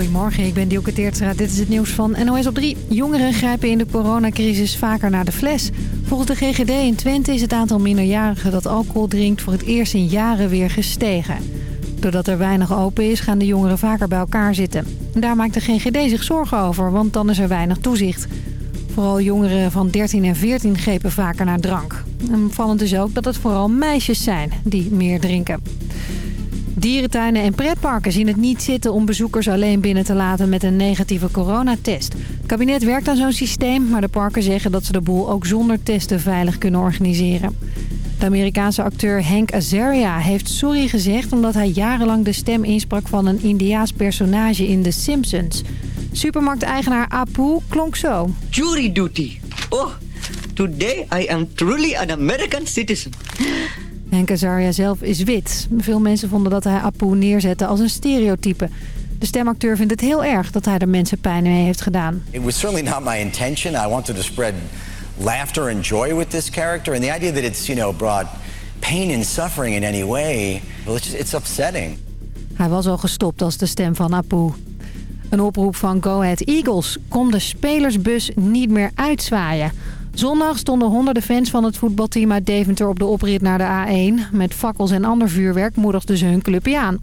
Goedemorgen, ik ben Dielke Teertstra. Dit is het nieuws van NOS op 3. Jongeren grijpen in de coronacrisis vaker naar de fles. Volgens de GGD in Twente is het aantal minderjarigen dat alcohol drinkt... voor het eerst in jaren weer gestegen. Doordat er weinig open is, gaan de jongeren vaker bij elkaar zitten. Daar maakt de GGD zich zorgen over, want dan is er weinig toezicht. Vooral jongeren van 13 en 14 grepen vaker naar drank. En is ook dat het vooral meisjes zijn die meer drinken. Dierentuinen en pretparken zien het niet zitten om bezoekers alleen binnen te laten met een negatieve coronatest. Het kabinet werkt aan zo'n systeem, maar de parken zeggen dat ze de boel ook zonder testen veilig kunnen organiseren. De Amerikaanse acteur Hank Azaria heeft sorry gezegd omdat hij jarenlang de stem insprak van een Indiaas personage in The Simpsons. Supermarkteigenaar Apu klonk zo. Jury duty. Oh, today I am truly an American citizen. Henk Azaria zelf is wit. Veel mensen vonden dat hij Apu neerzette als een stereotype. De stemacteur vindt het heel erg dat hij er mensen pijn mee heeft gedaan. It was certainly not my intention. I wanted to spread laughter and joy with this character. And the idea that it's, you know, brought pain and suffering in any way, well, it's, it's upsetting. Hij was al gestopt als de stem van Apu. Een oproep van Go Ahead Eagles. Kom de spelersbus niet meer uitzwaaien. Zondag stonden honderden fans van het voetbalteam uit Deventer op de oprit naar de A1. Met fakkels en ander vuurwerk moedigden ze hun clubje aan.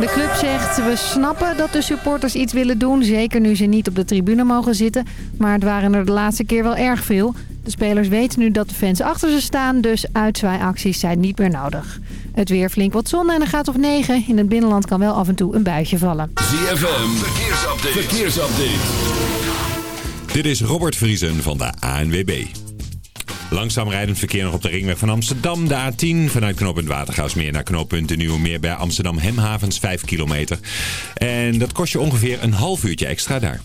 De club zegt, we snappen dat de supporters iets willen doen. Zeker nu ze niet op de tribune mogen zitten. Maar het waren er de laatste keer wel erg veel. De spelers weten nu dat de fans achter ze staan. Dus uitzwaaiacties zijn niet meer nodig. Het weer flink wat zon en een gaat of 9. In het binnenland kan wel af en toe een buitje vallen. ZFM, verkeersupdate. verkeersupdate. Dit is Robert Vriesen van de ANWB. Langzaam rijdend verkeer nog op de ringweg van Amsterdam. De A10 vanuit knooppunt Watergaasmeer naar knooppunt de Nieuwe Meer bij Amsterdam Hemhavens 5 kilometer. En dat kost je ongeveer een half uurtje extra daar.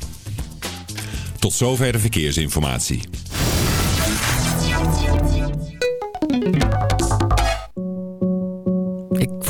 Tot zover de verkeersinformatie.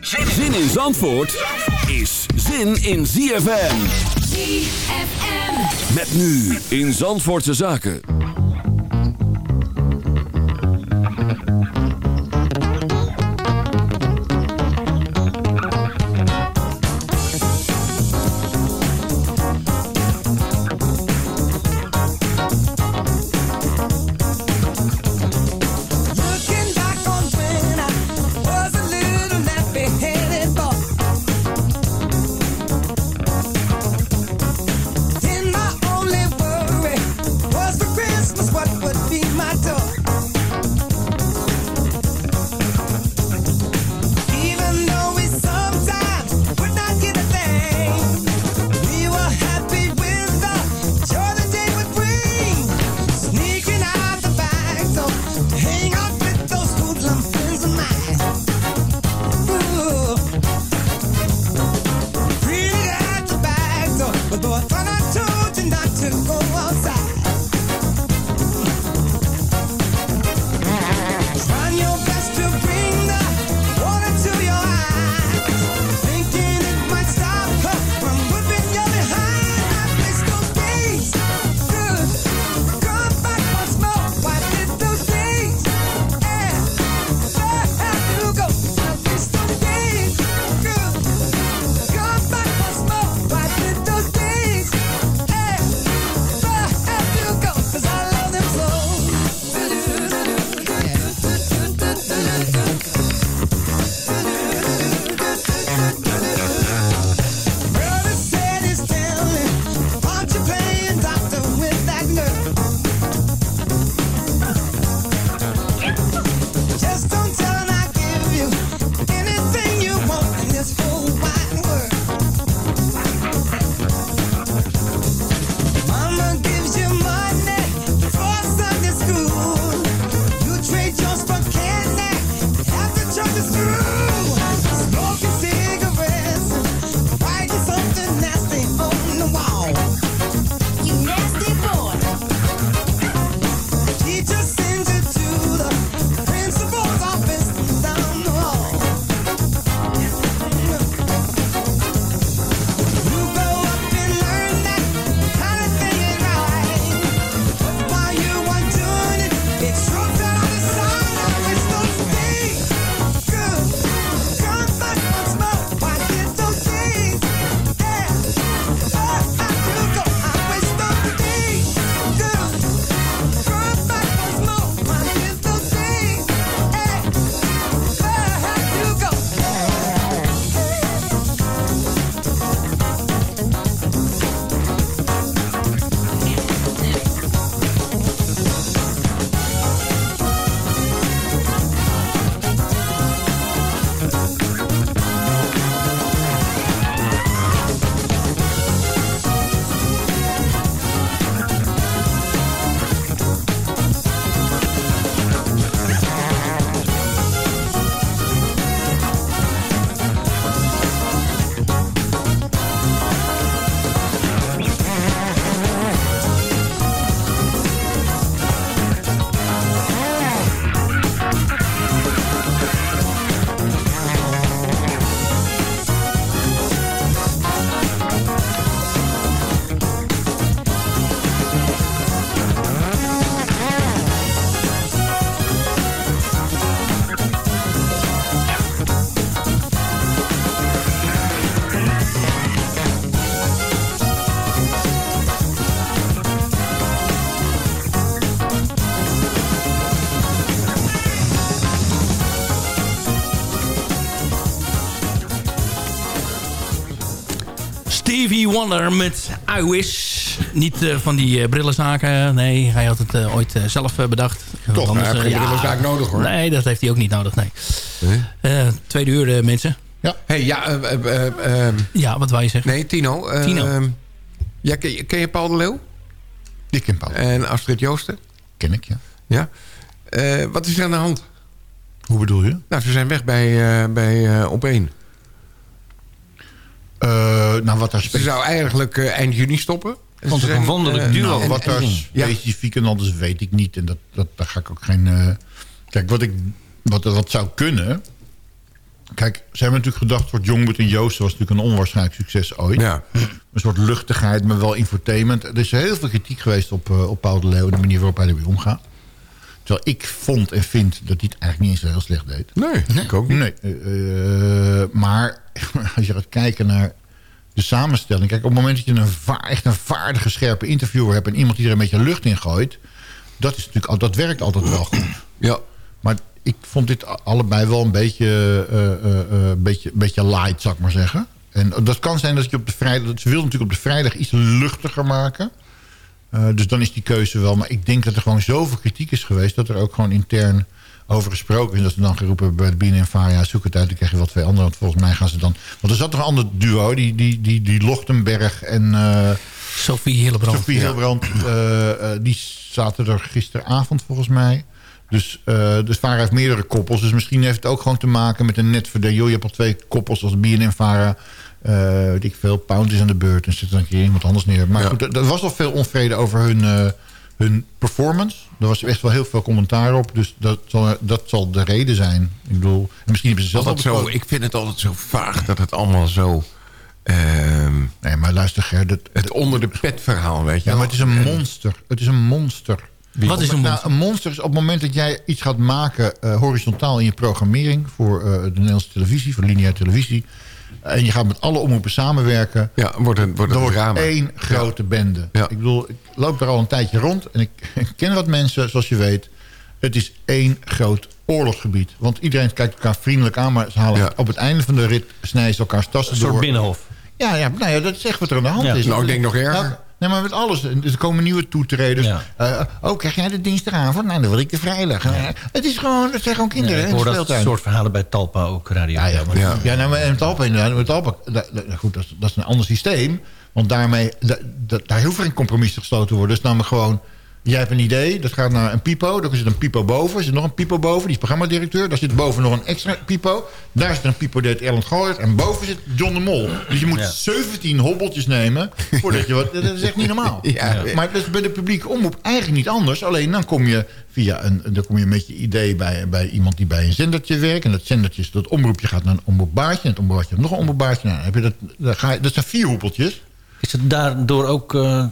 Zin in Zandvoort is zin in ZFM. ZFM. Met nu in Zandvoortse Zaken. Met I Wish. Niet eh, van die eh, brillenzaken. Nee, hij had het eh, ooit zelf bedacht. Toch, Want hij heeft geen brillenzaak nodig, hoor. Nee, dat heeft hij ook niet nodig, nee. Eh, tweede uur, mensen. Ja. Hey, ja, eh, eh, eh, ehm, Ja, wat wou je zeggen? nee, Tino. eh, Tino. ehm, ja, ken, je- ken je Paul de Leeuw? Ik ken Paul. En Astrid Joosten? Ken ik, ja. Ja. Eh, wat is er aan de hand? Hoe bedoel je? Nou, ze zijn weg bij, eh, bij eh, Op 1. Eh, nou, wat daar Ze zou eigenlijk eh, eind juni stoppen. En Vond ze ik een wonderlijk eh, duo. Nou, wat daar specifiek en anders weet ik niet. En dat, dat, daar ga ik ook geen... eh, Kijk, wat, ik, wat, wat zou kunnen... Kijk, ze hebben natuurlijk gedacht... voor Jongbert en Joosten was natuurlijk een onwaarschijnlijk succes ooit. Ja. Een soort luchtigheid, maar wel infotainment. Er is heel veel kritiek geweest op, eh, op Paul de Leeuw... en de manier waarop hij ermee omgaat. Terwijl ik vond en vind dat hij het eigenlijk niet eens zo heel slecht deed. Nee, ik ook niet. Nee, eh, eh, maar als je gaat kijken naar de samenstelling... Kijk, op het moment dat je een echt een vaardige, scherpe interviewer hebt... en iemand die er een beetje lucht in gooit... dat, is natuurlijk, al- dat werkt altijd wel goed. Ja. Maar ik vond dit allebei wel een beetje, eh, beetje, beetje light, zou ik maar zeggen. En dat kan zijn dat je op de vrijdag... Ze wilden natuurlijk op de vrijdag iets luchtiger maken... Eh, dus dan is die keuze wel. Maar ik denk dat er gewoon zoveel kritiek is geweest... dat er ook gewoon intern over gesproken is. Dat ze dan geroepen hebben bij de Bien en Varia... zoek het uit, dan krijg je wel twee anderen. Want volgens mij gaan ze dan... Want er zat nog een ander duo, die, die, die, die Lochtenberg en... eh, Sophie Hillebrand. Sophie Hilbrand, eh, die zaten er gisteravond volgens mij. Dus, eh dus Vara heeft meerdere koppels. Dus misschien heeft het ook gewoon te maken met een net verdeling. Joh, je hebt al twee koppels als BNN Vara. Eh weet ik veel, Pound is aan de beurt. En zit er een keer iemand anders neer. Maar goed, er, er was al veel onvrede over hun, eh, hun performance. Er was echt wel heel veel commentaar op. Dus dat zal, dat zal de reden zijn. Ik bedoel, en misschien hebben ze zelf Altijd zo, ik vind het altijd zo vaag dat het allemaal zo... ehm, Nee, maar luister Ger, dat, het onder de pet verhaal, weet je Ja, wel. maar het is een monster. Het is een monster. Wat is een Nou, monster? een monster is op het moment dat jij iets gaat maken... eh, horizontaal in je programmering... voor eh, de Nederlandse televisie, voor lineaire televisie... en je gaat met alle omroepen samenwerken... Ja, wordt het, wordt wordt drama. één grote bende. Ja. Ik bedoel, ik loop daar al een tijdje rond... en ik, ik ken wat mensen, zoals je weet... het is één groot oorlogsgebied. Want iedereen kijkt elkaar vriendelijk aan... maar ze halen Ja. op het einde van de rit... snijden ze elkaars tassen Een soort door. binnenhof. Ja, ja, nou ja, dat is echt wat er aan de hand Ja. is. Nou, ik denk nog erger. Nou, nee, maar met alles. Er komen nieuwe toetreders. Ja. Eh, oh, krijg jij de dinsdagavond? Nou, dan wil ik de vrijdag. Het is gewoon, het zijn gewoon kinderen ik in de hoor dat speeltuin. soort verhalen bij Talpa ook, radio. Ja, ja, maar, Ja. ja. nou, maar en Talpa inderdaad. Met Talpa, da- da- goed, dat is, dat is een ander systeem. Want daarmee, da- da- daar hoeft geen compromis gesloten worden. Dus namelijk gewoon... Jij hebt een idee, dat gaat naar een pipo. Daar zit een pipo boven. Er zit nog een pipo boven, die is programmadirecteur. Daar zit boven nog een extra pipo. Daar zit een pipo, heet Erland Gooyert. En boven zit John de Mol. Dus je moet Ja. 17 hobbeltjes nemen. Voordat je wat, dat is echt niet normaal. Ja. Maar dat is bij de publieke omroep eigenlijk niet anders. Alleen dan kom je via een, dan kom je met je idee bij, bij iemand die bij een zendertje werkt. En dat zendertje, dat omroepje gaat naar een omroepbaasje. En het omroepbaasje heeft nog een omroepbaasje. Nou, heb je dat, dan ga je, dat zijn vier hoepeltjes. Is het daardoor ook, eh,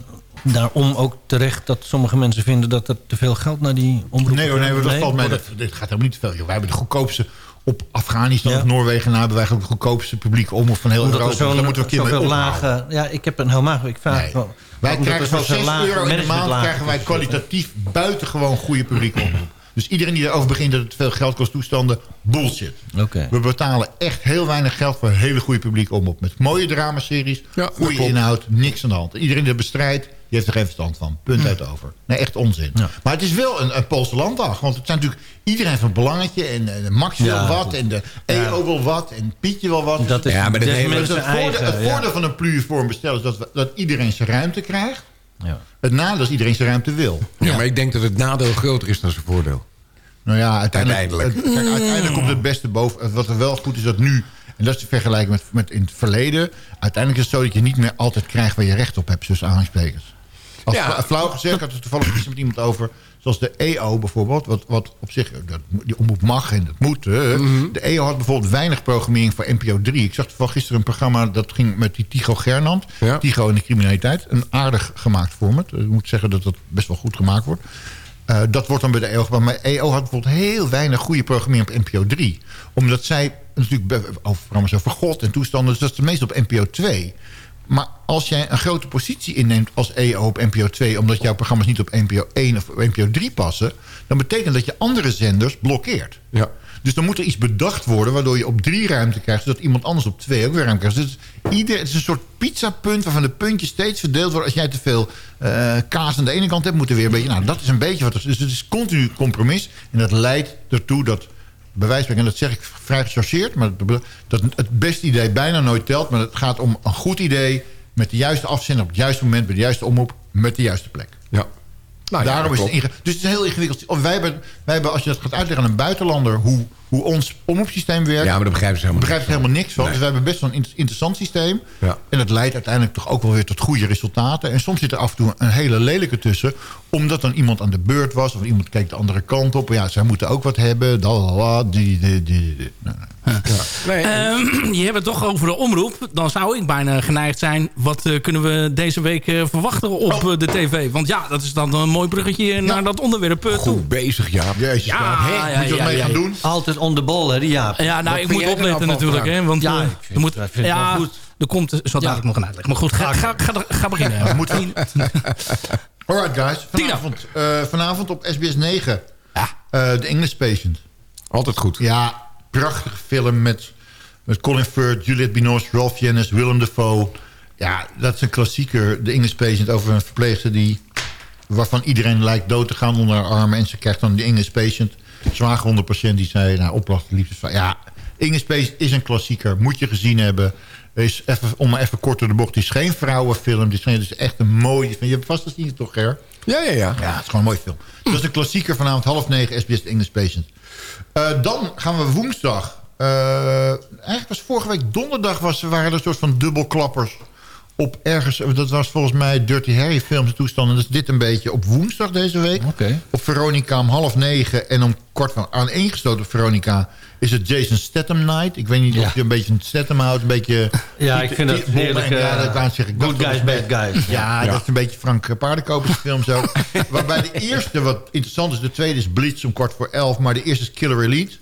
daarom ook terecht dat sommige mensen vinden dat er te veel geld naar die omroep Nee hoor, nee, hoor, dat valt mij. Dat, dit gaat helemaal niet te veel. Wij hebben de goedkoopste op Afghanistan Ja. of Noorwegen na hebben wij gewoon de goedkoopste publieke omroep van heel Omdat Europa. moeten we een keer mee lage... Ja, ik heb een helemaal... Ik vraag Nee. wel, Wij krijgen voor zo'n 6 lage euro in de maand krijgen wij kwalitatief buitengewoon goede publieke omroep. Dus iedereen die erover begint dat het veel geld kost toestanden, bullshit. Oké. We betalen echt heel weinig geld voor een hele goede publieke omroep. Met mooie dramaseries, Ja, goede inhoud, niks aan de hand. Iedereen die dat bestrijdt, die heeft er geen verstand van. Punt uit over. Nee, echt onzin. Ja. Maar het is wel een, een Poolse landdag. Want het zijn natuurlijk iedereen van belangetje. En, en Max wil Ja, wat. goed. En de EO wil wat. En Pietje wil wat. Dat is Ja, maar dat Dus mensen het voordeel, eigen... het ja. voordeel van een pluriform bestel is dat, we- dat iedereen zijn ruimte krijgt. Ja. Het nadeel is iedereen zijn ruimte wil. Ja, maar ik denk dat het nadeel groter is dan zijn voordeel. Nou ja, uiteindelijk, Uiteindelijk. het- kijk, uiteindelijk komt het beste boven. Wat er wel goed is dat nu, en dat is te vergelijken met, met in het verleden... uiteindelijk is het zo dat je niet meer altijd krijgt waar je recht op hebt, tussen aanhalingstekens. Als Ja. fla- flauw gezegd, ik had het toevallig gisteren met iemand over... zoals de EO bijvoorbeeld, wat, wat op zich, dat, die omroep mag en dat moet. hè. De EO had bijvoorbeeld weinig programmering voor NPO 3. Ik zag toevallig gisteren een programma, dat ging met die Tigo Gernand. Ja. Tigo en de criminaliteit. Een aardig gemaakt format. Ik moet zeggen dat dat best wel goed gemaakt wordt. Eh, dat wordt dan bij de EO. Maar EO had bijvoorbeeld heel weinig goede programmering op NPO 3. Omdat zij natuurlijk over programma's over God en toestanden... dus dat is het meest op NPO 2. Maar als jij een grote positie inneemt als EO op NPO 2... omdat jouw programma's niet op NPO 1 of op NPO 3 passen... dan betekent dat je andere zenders blokkeert. Ja. Dus dan moet er iets bedacht worden... waardoor je op drie ruimte krijgt... zodat iemand anders op twee ook weer ruimte krijgt. Dus ieder, het is een soort pizzapunt... waarvan de puntjes steeds verdeeld worden. Als jij te veel eh, kaas aan de ene kant hebt... moet er weer een beetje... Nou, dat is een beetje wat er Dus het is continu compromis. En dat leidt ertoe dat... Spreken, en dat zeg ik vrij gechargeerd... maar dat, het beste idee bijna nooit telt... maar het gaat om een goed idee... met de juiste afzender op het juiste moment... bij de juiste omroep, met de juiste plek. Ja. Nou, Daarom is het inge- dus het is een heel ingewikkeld. Of wij, hebben, wij hebben, als je dat gaat uitleggen aan een buitenlander... hoe, hoe ons omroepsysteem werkt... Ja, maar daar begrijpen ze helemaal begrijpt helemaal niks van. Dus wij hebben best wel een inter- interessant systeem. Ja. En dat leidt uiteindelijk toch ook wel weer tot goede resultaten. En soms zit er af en toe een hele lelijke tussen. Omdat dan iemand aan de beurt was. Of iemand keek de andere kant op. Ja, zij moeten ook wat hebben. Die, die, die. Nou, nou. Ehm, je hebt het toch over de omroep. Dan zou ik bijna geneigd zijn. Wat eh, kunnen we deze week eh, verwachten op Oh. eh, de tv? Want ja, dat is dan een mooi bruggetje naar dat onderwerp toe. Goed bezig, Jaap. Jezus, Ja, Jaap. ja, Moet je wat ja, mee ja, gaan ja. doen? Altijd on the ball, hè, die Jaap. Ja, nou, ik moet opletten natuurlijk. Hè, want Ja, eh, er moet, ja, wel goed. er komt zo dadelijk nog een uitleg. Maar goed, ga, ga, ga, ga beginnen. Moet Alright guys. Vanavond, eh, vanavond op SBS 9. Ja. Eh, The English Patient. Altijd goed. Ja, prachtige film met, met Colin Firth, Juliette Binoche, Ralph Fiennes, Willem Dafoe. Ja, dat is een klassieker. The English Patient over een verpleegster die... waarvan iedereen lijkt dood te gaan onder haar armen. En ze krijgt dan de English Patient. Zwaargewonde patiënt die zei... Nou, opdracht, liefdes. Ja, English Patient is een klassieker. Moet je gezien hebben. Is even, om maar even kort door de bocht. Het is geen vrouwenfilm. Het is, geen- het is echt een mooie... Je hebt vast gezien toch, Ger? Ja, ja, ja. Ja, het is gewoon een mooi film. Dat is een klassieker vanavond half negen, SBS English Patient. Dan gaan we woensdag. eh, eigenlijk was vorige week donderdag was, waren er een soort van dubbelklappers op ergens. Dat was volgens mij Dirty Harry films toestanden. Dus dit een beetje op woensdag deze week. Op Veronica om half negen en om kwart van aan op Veronica is het Jason Statham Night. Ik weet niet Ja. of je een beetje een Statham houdt, een beetje... Ja, ik vind dat heerlijk, Ja, eh, dat kan ik zeggen. Good guys, dat bad guys. Ja, Ja. dat is een beetje Frank Paardenkopers film zo. Waarbij de eerste wat interessant is. De tweede is Blitz om kwart voor elf. Maar de eerste is Killer Elite.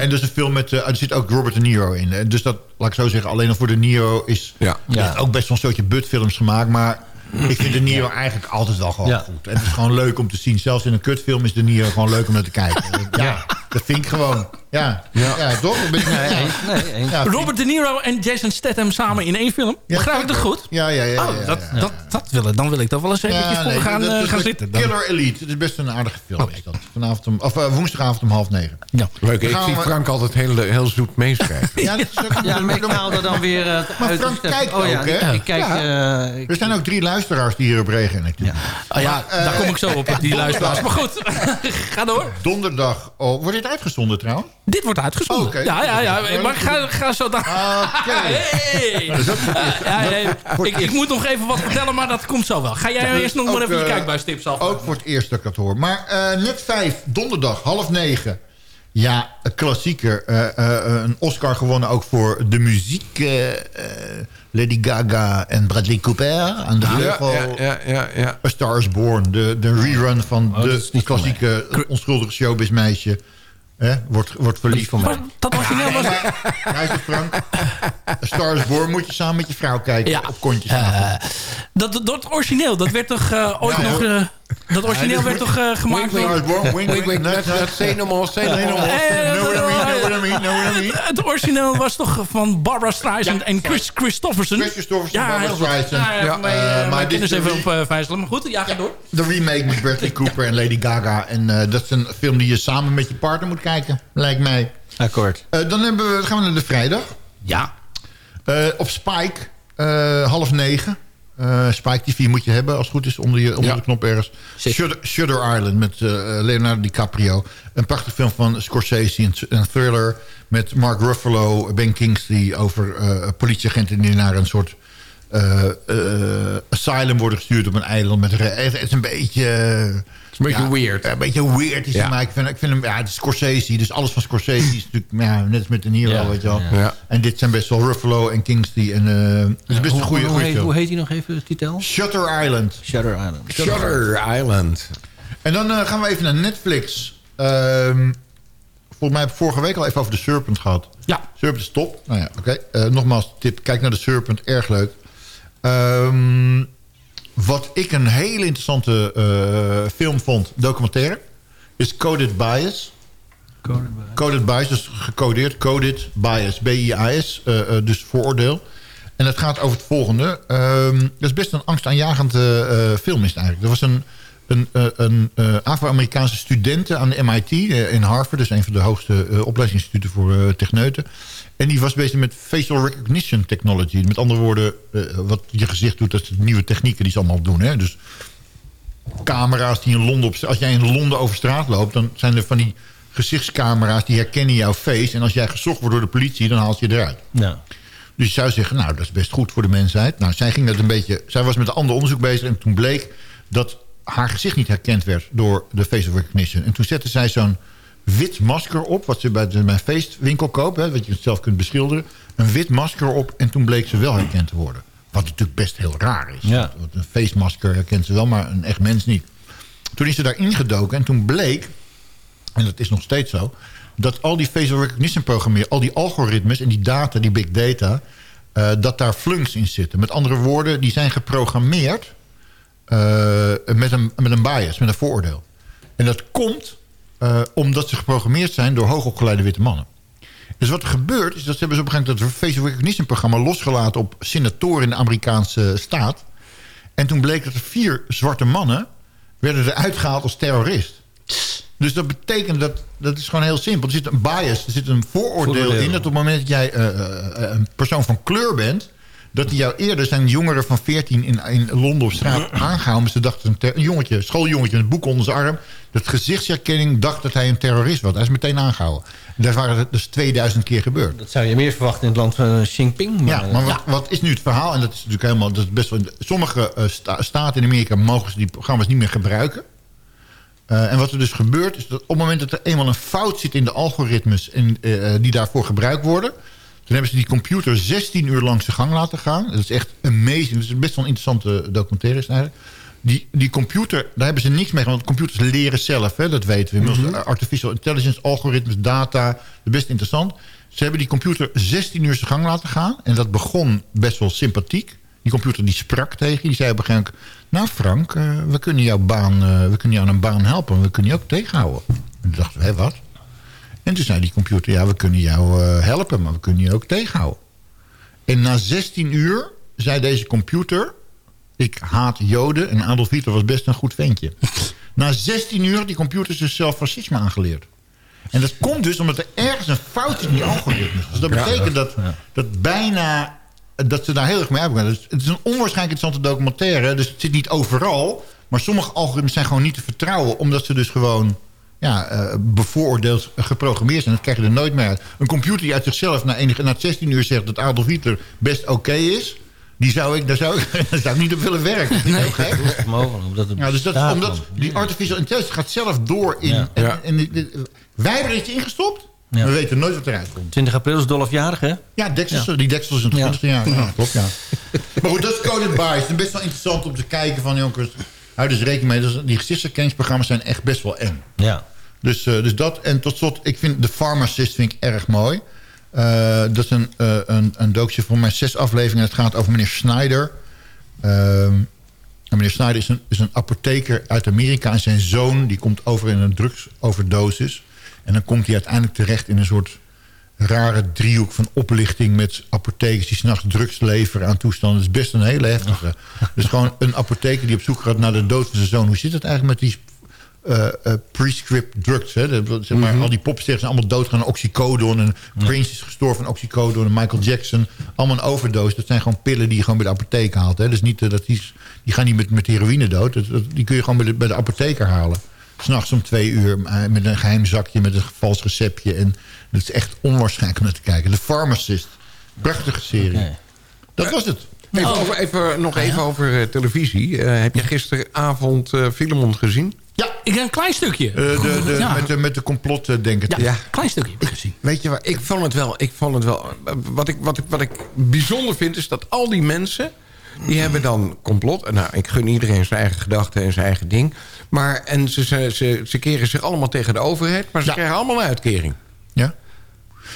En dus een film met... eh, er zit ook Robert De Niro in. Eh, Dus dat, laat ik zo zeggen, alleen al voor De Niro is... Ja. Ja. ook best wel een soortje budfilms gemaakt. Maar ik vind De Niro eigenlijk altijd wel gewoon Ja. goed. En het is gewoon leuk om te zien. Zelfs in een kutfilm is De Niro gewoon leuk om naar te kijken. Ja, dat vind ik gewoon. Ja, ja. toch? Ben ik- Nee. Nee, Robert De Niro en Jason Statham samen in één film. Ja, Begrijp ik dat goed? Ja, ja, ja. ja, Oh, ja, dat, ja. Dat, dat willen, dan wil ik daar wel eens eventjes Ja, voor nee, gaan, dat- eh, dat- gaan dat- zitten. Dan- Killer Elite. Het is best een aardige film. Oh. Is dat. Vanavond om, of, uh, woensdagavond om half negen. Ja. Leuk. Ik zie Frank altijd heel, heel zoet meeschrijven. Ja, dat is ook, Ja, maar ik haal er dan weer uh, Maar uit. Frank kijkt oh, ja, ook, hè? Ik kijk... eh, Er zijn ook drie luisteraars die hierop reageren. Ja. Oh ja, eh, daar kom ik zo op, die luisteraars. Maar goed, ga door. Donderdag. Oh, wordt dit uitgezonden trouwens? Dit wordt uitgezonden. Oké. Ja, ja, ja. Maar ga, ga zo daar. Oké. Hey. Ja, ja, ik, ik moet nog even wat vertellen, maar dat komt zo wel. Ga jij eerst nog maar even je eh, kijkbuistips af. Ook voor het eerst dat ik dat hoor. Maar eh, net vijf, donderdag, half negen. Ja, een klassieker. Eh, eh, een Oscar gewonnen ook voor de muziek. Lady Gaga en Bradley Cooper aan de Ja, vleugel. ja, ja, ja, ja. A Star is Born. De, de rerun van Oh, de klassieke onschuldige showbizmeisje. Hè, wordt, wordt verliefd. voor mij. Dat origineel was... Luister Frank. Star is Born moet je samen met je vrouw kijken. Ja. Op kontjes. Eh, dat, dat, origineel, dat werd toch eh, ooit Ja, nog... dat origineel Ja, werd toch eh, gemaakt Star door... is Born. Wink, Wink, wink, say no more, say no no more. Know what I mean. Het, origineel was toch van Barbara Streisand Ja, en Chris Christofferson. Chris Christofferson, Barbara heel goed. Streisand. Ja, ja, Ja, eh, maar mijn dit is even op uh, vijzelen. Maar goed, ja, ga door. De remake met Bradley Cooper en Lady Gaga. En eh, dat is een film die je samen met je partner moet kijken. Lijkt mij. Akkoord. Eh, dan hebben we, gaan we naar de vrijdag. Ja. Eh, op Spike, eh, half negen. Eh, Spike TV moet je hebben, als het goed is, onder, je, onder Ja. de knop ergens. Shutter, Shutter Island met eh, Leonardo DiCaprio. Een prachtig film van Scorsese, een, thriller... met Mark Ruffalo, Ben Kingsley... over eh, politieagenten die naar een soort... eh, eh, asylum worden gestuurd op een eiland. Met het is een beetje... Het is een beetje ja, weird. Een beetje weird is Ja. maar ik vind, ik vind hem... Ja, het is Scorsese, dus alles van Scorsese is natuurlijk... Ja, net als met De Niro, Ja, weet je wel. ja. Ja. En dit zijn best wel Ruffalo en Kingsley. En, eh, het is best een Hoe- goede, hoe, goede heet, film. hoe heet hij nog even, de titel? Shutter Island. Shutter Island. Shutter Island. En dan gaan we even naar Netflix. Ehm, volgens mij heb ik vorige week al even over de Serpent gehad. Ja. Serpent is top. Nou ja, oké. Eh, nogmaals, tip. Kijk naar de Serpent. Erg leuk. Ehm, wat ik een hele interessante eh, film vond, documentaire, is Coded Bias. Coded bias, dus gecodeerd. Coded bias, B-I-A-S, eh, eh, dus vooroordeel. En het gaat over het volgende. Ehm, dat is best een angstaanjagende film is het eigenlijk. Er was een, een, een Afro-Amerikaanse studenten aan de MIT in Harvard. Dus een van de hoogste opleidingsinstituten voor techneuten. En die was bezig met facial recognition technology. Met andere woorden, eh, wat je gezicht doet, dat zijn nieuwe technieken die ze allemaal doen. Hè? Dus camera's die in Londen... Op, als jij in Londen over straat loopt... dan zijn er van die gezichtscamera's die herkennen jouw face. En als jij gezocht wordt door de politie, dan haalt je eruit. Ja. Dus je zou zeggen, nou, dat is best goed voor de mensheid. Nou, zij ging dat een beetje... Zij was met een ander onderzoek bezig en toen bleek dat haar gezicht niet herkend werd door de facial recognition. En toen zette zij zo'n wit masker op, wat ze bij de mijn feestwinkel koopt, hè, wat je zelf kunt beschilderen. Een wit masker op en toen bleek ze wel herkend te worden. Wat natuurlijk best heel raar is. Ja. Want een feestmasker herkent ze wel, maar een echt mens niet. Toen is ze daar ingedoken en toen bleek, en dat is nog steeds zo... dat al die facial recognition programmeren, al die algoritmes en die data, die big data... eh, dat daar flunks in zitten. Met andere woorden, die zijn geprogrammeerd eh, met, een, met een bias, met een vooroordeel. En dat komt eh, omdat ze geprogrammeerd zijn door hoogopgeleide witte mannen. Dus wat er gebeurt, is dat ze hebben ze op een gegeven moment... dat facial recognition programma losgelaten op senatoren in de Amerikaanse staat. En toen bleek dat er vier zwarte mannen werden eruit gehaald als terrorist. Dus dat betekent dat, dat is gewoon heel simpel. Er zit een bias, er zit een vooroordeel Vooroordeel. in... dat op het moment dat jij eh, eh, een persoon van kleur bent... dat die jou eerder zijn jongeren van 14 in, in Londen op straat aangehouden... ze dachten, een, jongetje, een schooljongetje met een boek onder zijn arm... dat gezichtsherkenning dacht dat hij een terrorist was. Hij is meteen aangehouden. En dat waren dus 2000 keer gebeurd. Dat zou je meer verwachten in het land van Xi Jinping. Maar, Ja, maar wat, wat is nu het verhaal? En dat is natuurlijk helemaal... Dat is best wel, sommige eh, sta- staten in Amerika mogen ze die programma's niet meer gebruiken. Eh, en wat er dus gebeurt is dat op het moment dat er eenmaal een fout zit in de algoritmes... En, eh, die daarvoor gebruikt worden... hebben ze die computer 16 uur lang zijn gang laten gaan. Dat is echt amazing. Dat is best wel een interessante documentaire is het eigenlijk. Die, die computer, daar hebben ze niks mee gedaan. Want computers leren zelf, hè, dat weten we. Inmiddels Artificial intelligence, algoritmes, data. Dat is best interessant. Ze hebben die computer 16 uur zijn gang laten gaan. En dat begon best wel sympathiek. Die computer die sprak tegen. Die zei op een gegeven moment... Nou Frank, eh, we kunnen jouw baan, eh, we kunnen jou aan een baan helpen. We kunnen je ook tegenhouden. En toen dachten we, hé, wat? En toen zei die computer, ja, we kunnen jou eh, helpen, maar we kunnen je ook tegenhouden. En na 16 uur zei deze computer, ik haat Joden en Adolf Hitler was best een goed ventje. na 16 uur had die computer zichzelf fascisme aangeleerd. En dat komt dus omdat er ergens een fout is in die algoritmes. Dus dat betekent dat, dat bijna dat ze daar heel erg mee hebben. Dus het is een onwaarschijnlijk interessante documentaire. Dus het zit niet overal. Maar sommige algoritmes zijn gewoon niet te vertrouwen. Omdat ze dus gewoon ja, eh, bevooroordeeld geprogrammeerd zijn. Dat krijg je er nooit meer uit. Een computer die uit zichzelf na, enige, na 16 uur zegt... dat Adolf Hitler best oké is... Die zou ik, daar, zou ik, daar zou ik niet op willen werken. Dat is heel gek. mogelijk, omdat het Ja, dus dat, omdat die artificial intelligence gaat zelf door in... Ja. En, en, wij hebben er iets ingestopt. Ja. We weten nooit wat eruit komt. 20 april is Dolfjarig, hè? Ja, die Dexter is in het Ja. 20 jaar. Ja, klopt, ja. Maar goed, dat is Coded Bias. Het is best wel interessant om te kijken van... Jongens, hou dus rekening mee. Dus die gezichtsherkenningsprogramma's zijn echt best wel eng. Ja. Dus, eh, dus dat. En tot slot, ik vind The Pharmacist vind ik erg mooi. Eh, dat is een, eh een, een dookje voor mij zes afleveringen. Het gaat over meneer Snyder. Ehm, en meneer Snyder is een, is een apotheker uit Amerika. En zijn zoon die komt over in een drugsoverdosis. En dan komt hij uiteindelijk terecht in een soort rare driehoek van oplichting... met apothekers die s'nachts drugs leveren aan toestanden. Dat is best een hele heftige. Dus gewoon een apotheker die op zoek gaat naar de dood van zijn zoon. Hoe zit het eigenlijk met die eh, eh, prescript drugs. Hè? De- zeg maar, Al die popsterren zijn allemaal doodgaan. Oxycodon. En Prince is gestorven van oxycodon. En Michael Jackson. Allemaal een overdose. Dat zijn gewoon pillen die je gewoon bij de apotheek haalt. Hè? Dus niet, eh, dat die, die gaan niet met, met heroïne dood. Dat, dat- die kun je gewoon bij de, bij de apotheker halen. S'nachts om twee uur. Met een geheim zakje. Met een vals receptje. En dat is echt onwaarschijnlijk om naar te kijken. The Pharmacist. Prachtige serie. Dat was het. Even, over, even, nog even over televisie. Heb je gisteravond Filemon gezien? Ja. Ik een klein stukje. Eh, de, de, Ja. met, de, met de complot eh, denken. Ja. Klein stukje heb ik gezien. Weet je wat, ik vond het wel... Ik vond het wel wat, ik, wat, ik, wat ik bijzonder vind is dat al die mensen... die hebben dan complot. En Nou, ik gun iedereen zijn eigen gedachten en zijn eigen ding. Maar, en ze, ze, ze, ze keren zich allemaal tegen de overheid... maar ze krijgen allemaal een uitkering. Ja.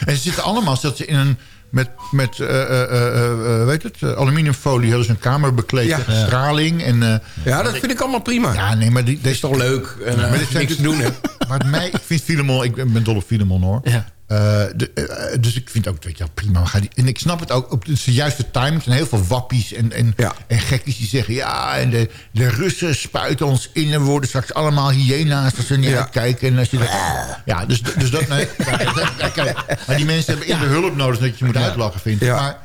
En ze zitten allemaal dat ze in een met, met eh, weet het, aluminiumfolie hadden ze een kamer bekleed Ja. straling. En, Ja, dat vind ik allemaal prima. ja, nee, maar die, Dat is toch leuk? En, maar je niks te doen hebt. wat mij, ik vind Filemon, ik ben dol op Filemon hoor. Eh, de, eh, dus ik vind ook, weet je, wel, prima. die- en ik snap het ook, op de juiste time. Er zijn heel veel wappies en, en, en gekkies die zeggen... ja, en de, de Russen spuiten ons in... en worden straks allemaal hyena's als we niet uitkijken. En als je dat, ja, dus, dus dat... Nee, maar die mensen hebben eerder hulp nodig... dat je moet uitlachen, vind ik. Maar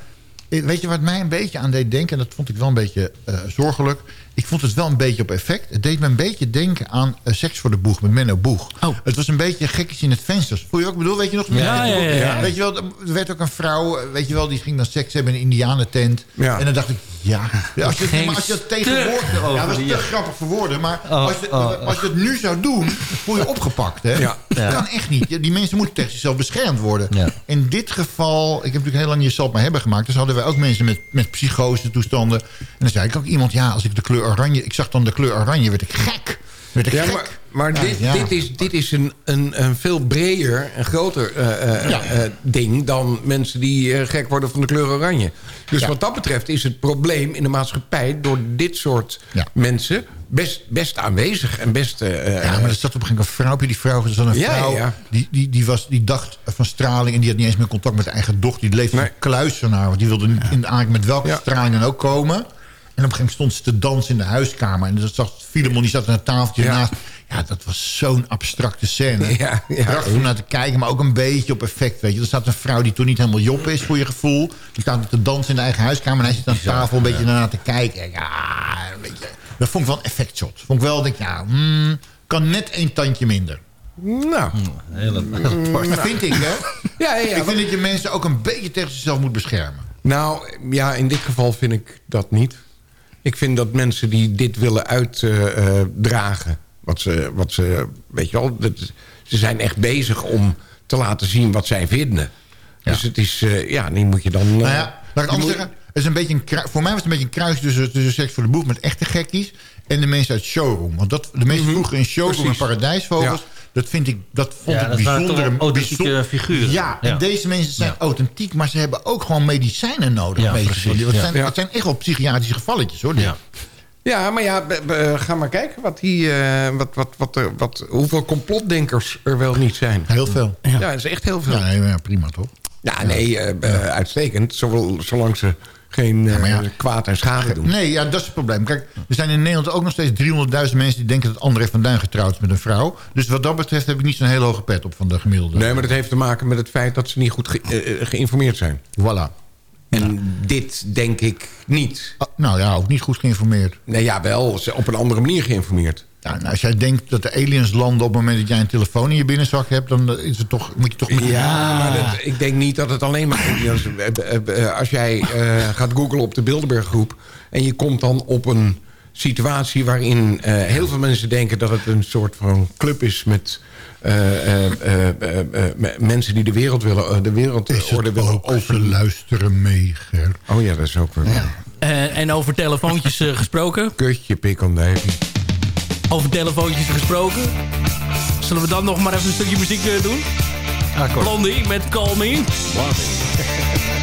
eh, weet je wat mij een beetje aan deed denken... en dat vond ik wel een beetje eh, zorgelijk... ik vond het wel een beetje op effect. Het deed me een beetje denken aan eh, Seks voor de Boeg met Menno Boeg. Het was een beetje gekjes in het venster. Voel je ook bedoel? Weet je nog? Ja, ja, ja, ja. Weet je wel, er werd ook een vrouw... eh, weet je wel, die ging dan seks hebben in een indianentent. En dan dacht ik, ja... ja, als, je, maar als je dat tegenwoordig... Ja, dat was die- te grappig voor woorden. Maar Oh, als, je, oh, oh. als je het nu zou doen, voel je opgepakt. Hè? Ja. Dat Ja. kan echt niet. Ja, Die mensen moeten tegen zichzelf beschermd worden. Ja. In dit geval, ik heb natuurlijk heel lang jezelf maar hebben gemaakt. Dus hadden wij ook mensen met, met psychose toestanden. En dan zei ik ook iemand, ja, als ik de kleur oranje... Ik zag dan de kleur oranje, werd ik gek. Werd ik Ja, gek. maar, maar Ja, dit, ja. dit is, dit is een, een, een veel breder en groter eh, eh, eh, ding... dan mensen die gek worden van de kleur oranje. Dus wat dat betreft is het probleem in de maatschappij... door dit soort mensen best, best aanwezig en best... Ja, maar er zat op een gegeven moment een vrouwtje, die vrouw, er zat een Ja, vrouw, ja. Die, die, die, was, die dacht van straling en die had niet eens meer contact met haar eigen dochter. Die leefde Nee. een kluisenaar, want die wilde niet in aanraking met welke straling dan ook komen. En op een gegeven moment stond ze te dansen in de huiskamer. En dat zag Filemon, die zat aan een tafeltje Ja. ernaast. Ja, dat was zo'n abstracte scène. Ja, ja. Prachtig om naar te kijken, maar ook een beetje op effect. Weet je. Er staat een vrouw die toen niet helemaal jop is, voor je gevoel. Die staat te dansen in de eigen huiskamer. En hij zit aan tafel een beetje daarna te kijken. Ja, weet je. Dat vond ik wel een effectshot. Vond ik wel, denk ik, ja, hmm, kan net één tandje minder. Nou, Hele, Dat vind ik, hè? ja, ja, ja, ik vind dat je mensen ook een beetje tegen zichzelf moet beschermen. Nou, ja, in dit geval vind ik dat niet. Ik vind dat mensen die dit willen uitdragen... wat, ze, wat ze, weet je wel... Dat, ze zijn echt bezig om te laten zien wat zij vinden. Dus het is, eh, ja, die moet je dan... eh, Nou ja, laat ik anders moet- zeggen. Het is een beetje een voor mij was het een beetje een kruis tussen, tussen Seks voor de Boeg... met echte gekkies en de mensen uit Showroom. Want dat, de mensen vroeger in Showroom en Mhm. Precies. Paradijsvogels... Ja. Dat, vind ik, dat vond Ja, ik dat bijzonder. authentieke figuren. Ja, en Ja. deze mensen zijn authentiek... maar ze hebben ook gewoon medicijnen nodig. Ja, meestal. precies, Het ja. zijn, Ja. het zijn echt wel psychiatrische gevalletjes, hoor. Ja. Ja, maar ja, be- be- ga maar kijken wat die, eh, wat, wat, wat, wat, hoeveel complotdenkers er wel niet zijn. Heel veel. Ja, dat is echt heel veel. Ja, prima, toch? Ja, nee, eh, eh, uitstekend. Zowel, zolang ze geen eh, ja. kwaad en schade doen. Nee, ja, dat is het probleem. Kijk, er zijn in Nederland ook nog steeds 300.000 mensen... die denken dat André van Duin getrouwd is met een vrouw. Dus wat dat betreft heb ik niet zo'n hele hoge pet op van de gemiddelde. Nee, maar dat heeft te maken met het feit dat ze niet goed ge- eh, eh, geïnformeerd zijn. Voilà. En dit denk ik niet. Ah, nou ja, ook niet goed geïnformeerd. Nee, ja, wel. Ze op een andere manier geïnformeerd. Ja, nou, als jij denkt dat de aliens landen op het moment dat jij een telefoon in je binnenzak hebt... dan is het toch, moet je toch... met- Ja, maar dat, ik denk niet dat het alleen maar... aliens- eh, eh, eh, Als jij eh, gaat googlen op de Bilderberggroep... en je komt dan op een situatie waarin eh, heel veel mensen denken... dat het een soort van club is met... eh, eh, eh, eh, eh, me- mensen die de wereld willen, eh, de wereldorde willen over. luisteren mee, Ger. Oh ja, dat is ook weer. Eh, en over telefoontjes eh, gesproken. Kutje, pik on Davy. Over telefoontjes gesproken. Zullen we dan nog maar even een stukje muziek eh, doen? Blondie met Call Me.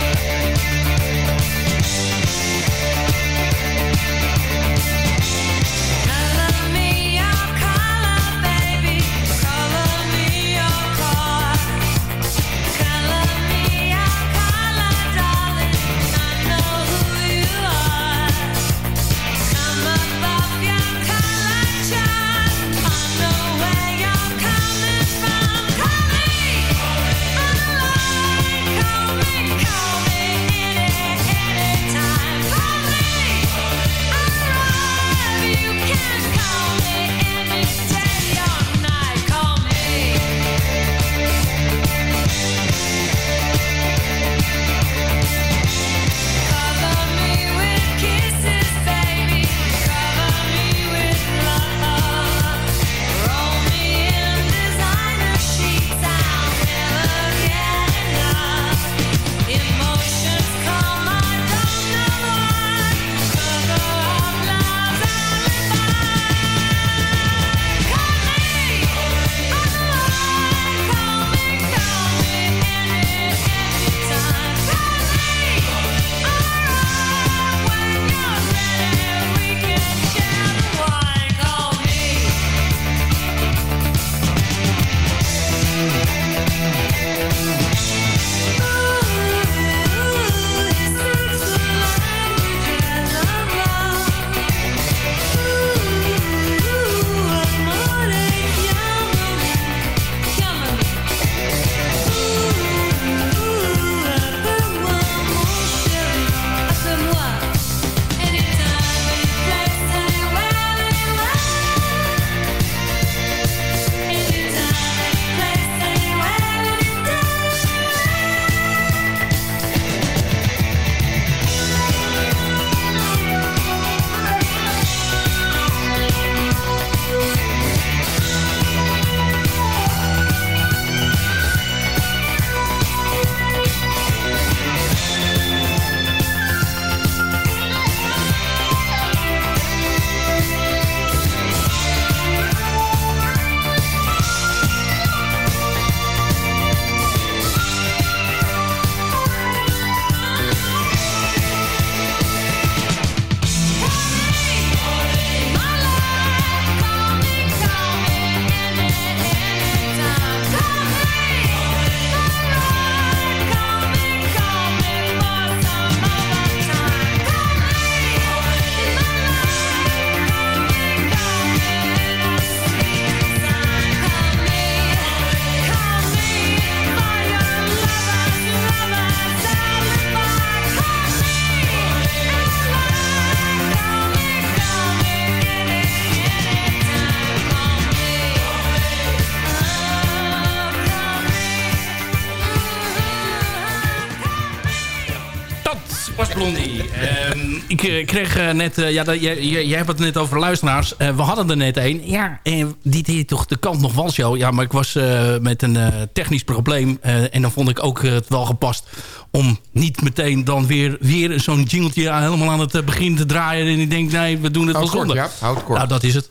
ik kreeg eh, net... eh, ja, dat- jij, hebt het net over luisteraars. Eh, we hadden er net een. Ja, eh, die deed toch de kant nog wel show. Ja, maar ik was met een technisch probleem. en dan vond ik ook het wel gepast... om niet meteen dan weer, weer zo'n jingletje helemaal aan het begin te draaien. En ik denk, nee, we doen het wel zonder. Jaap, houd kort. Nou, dat is het.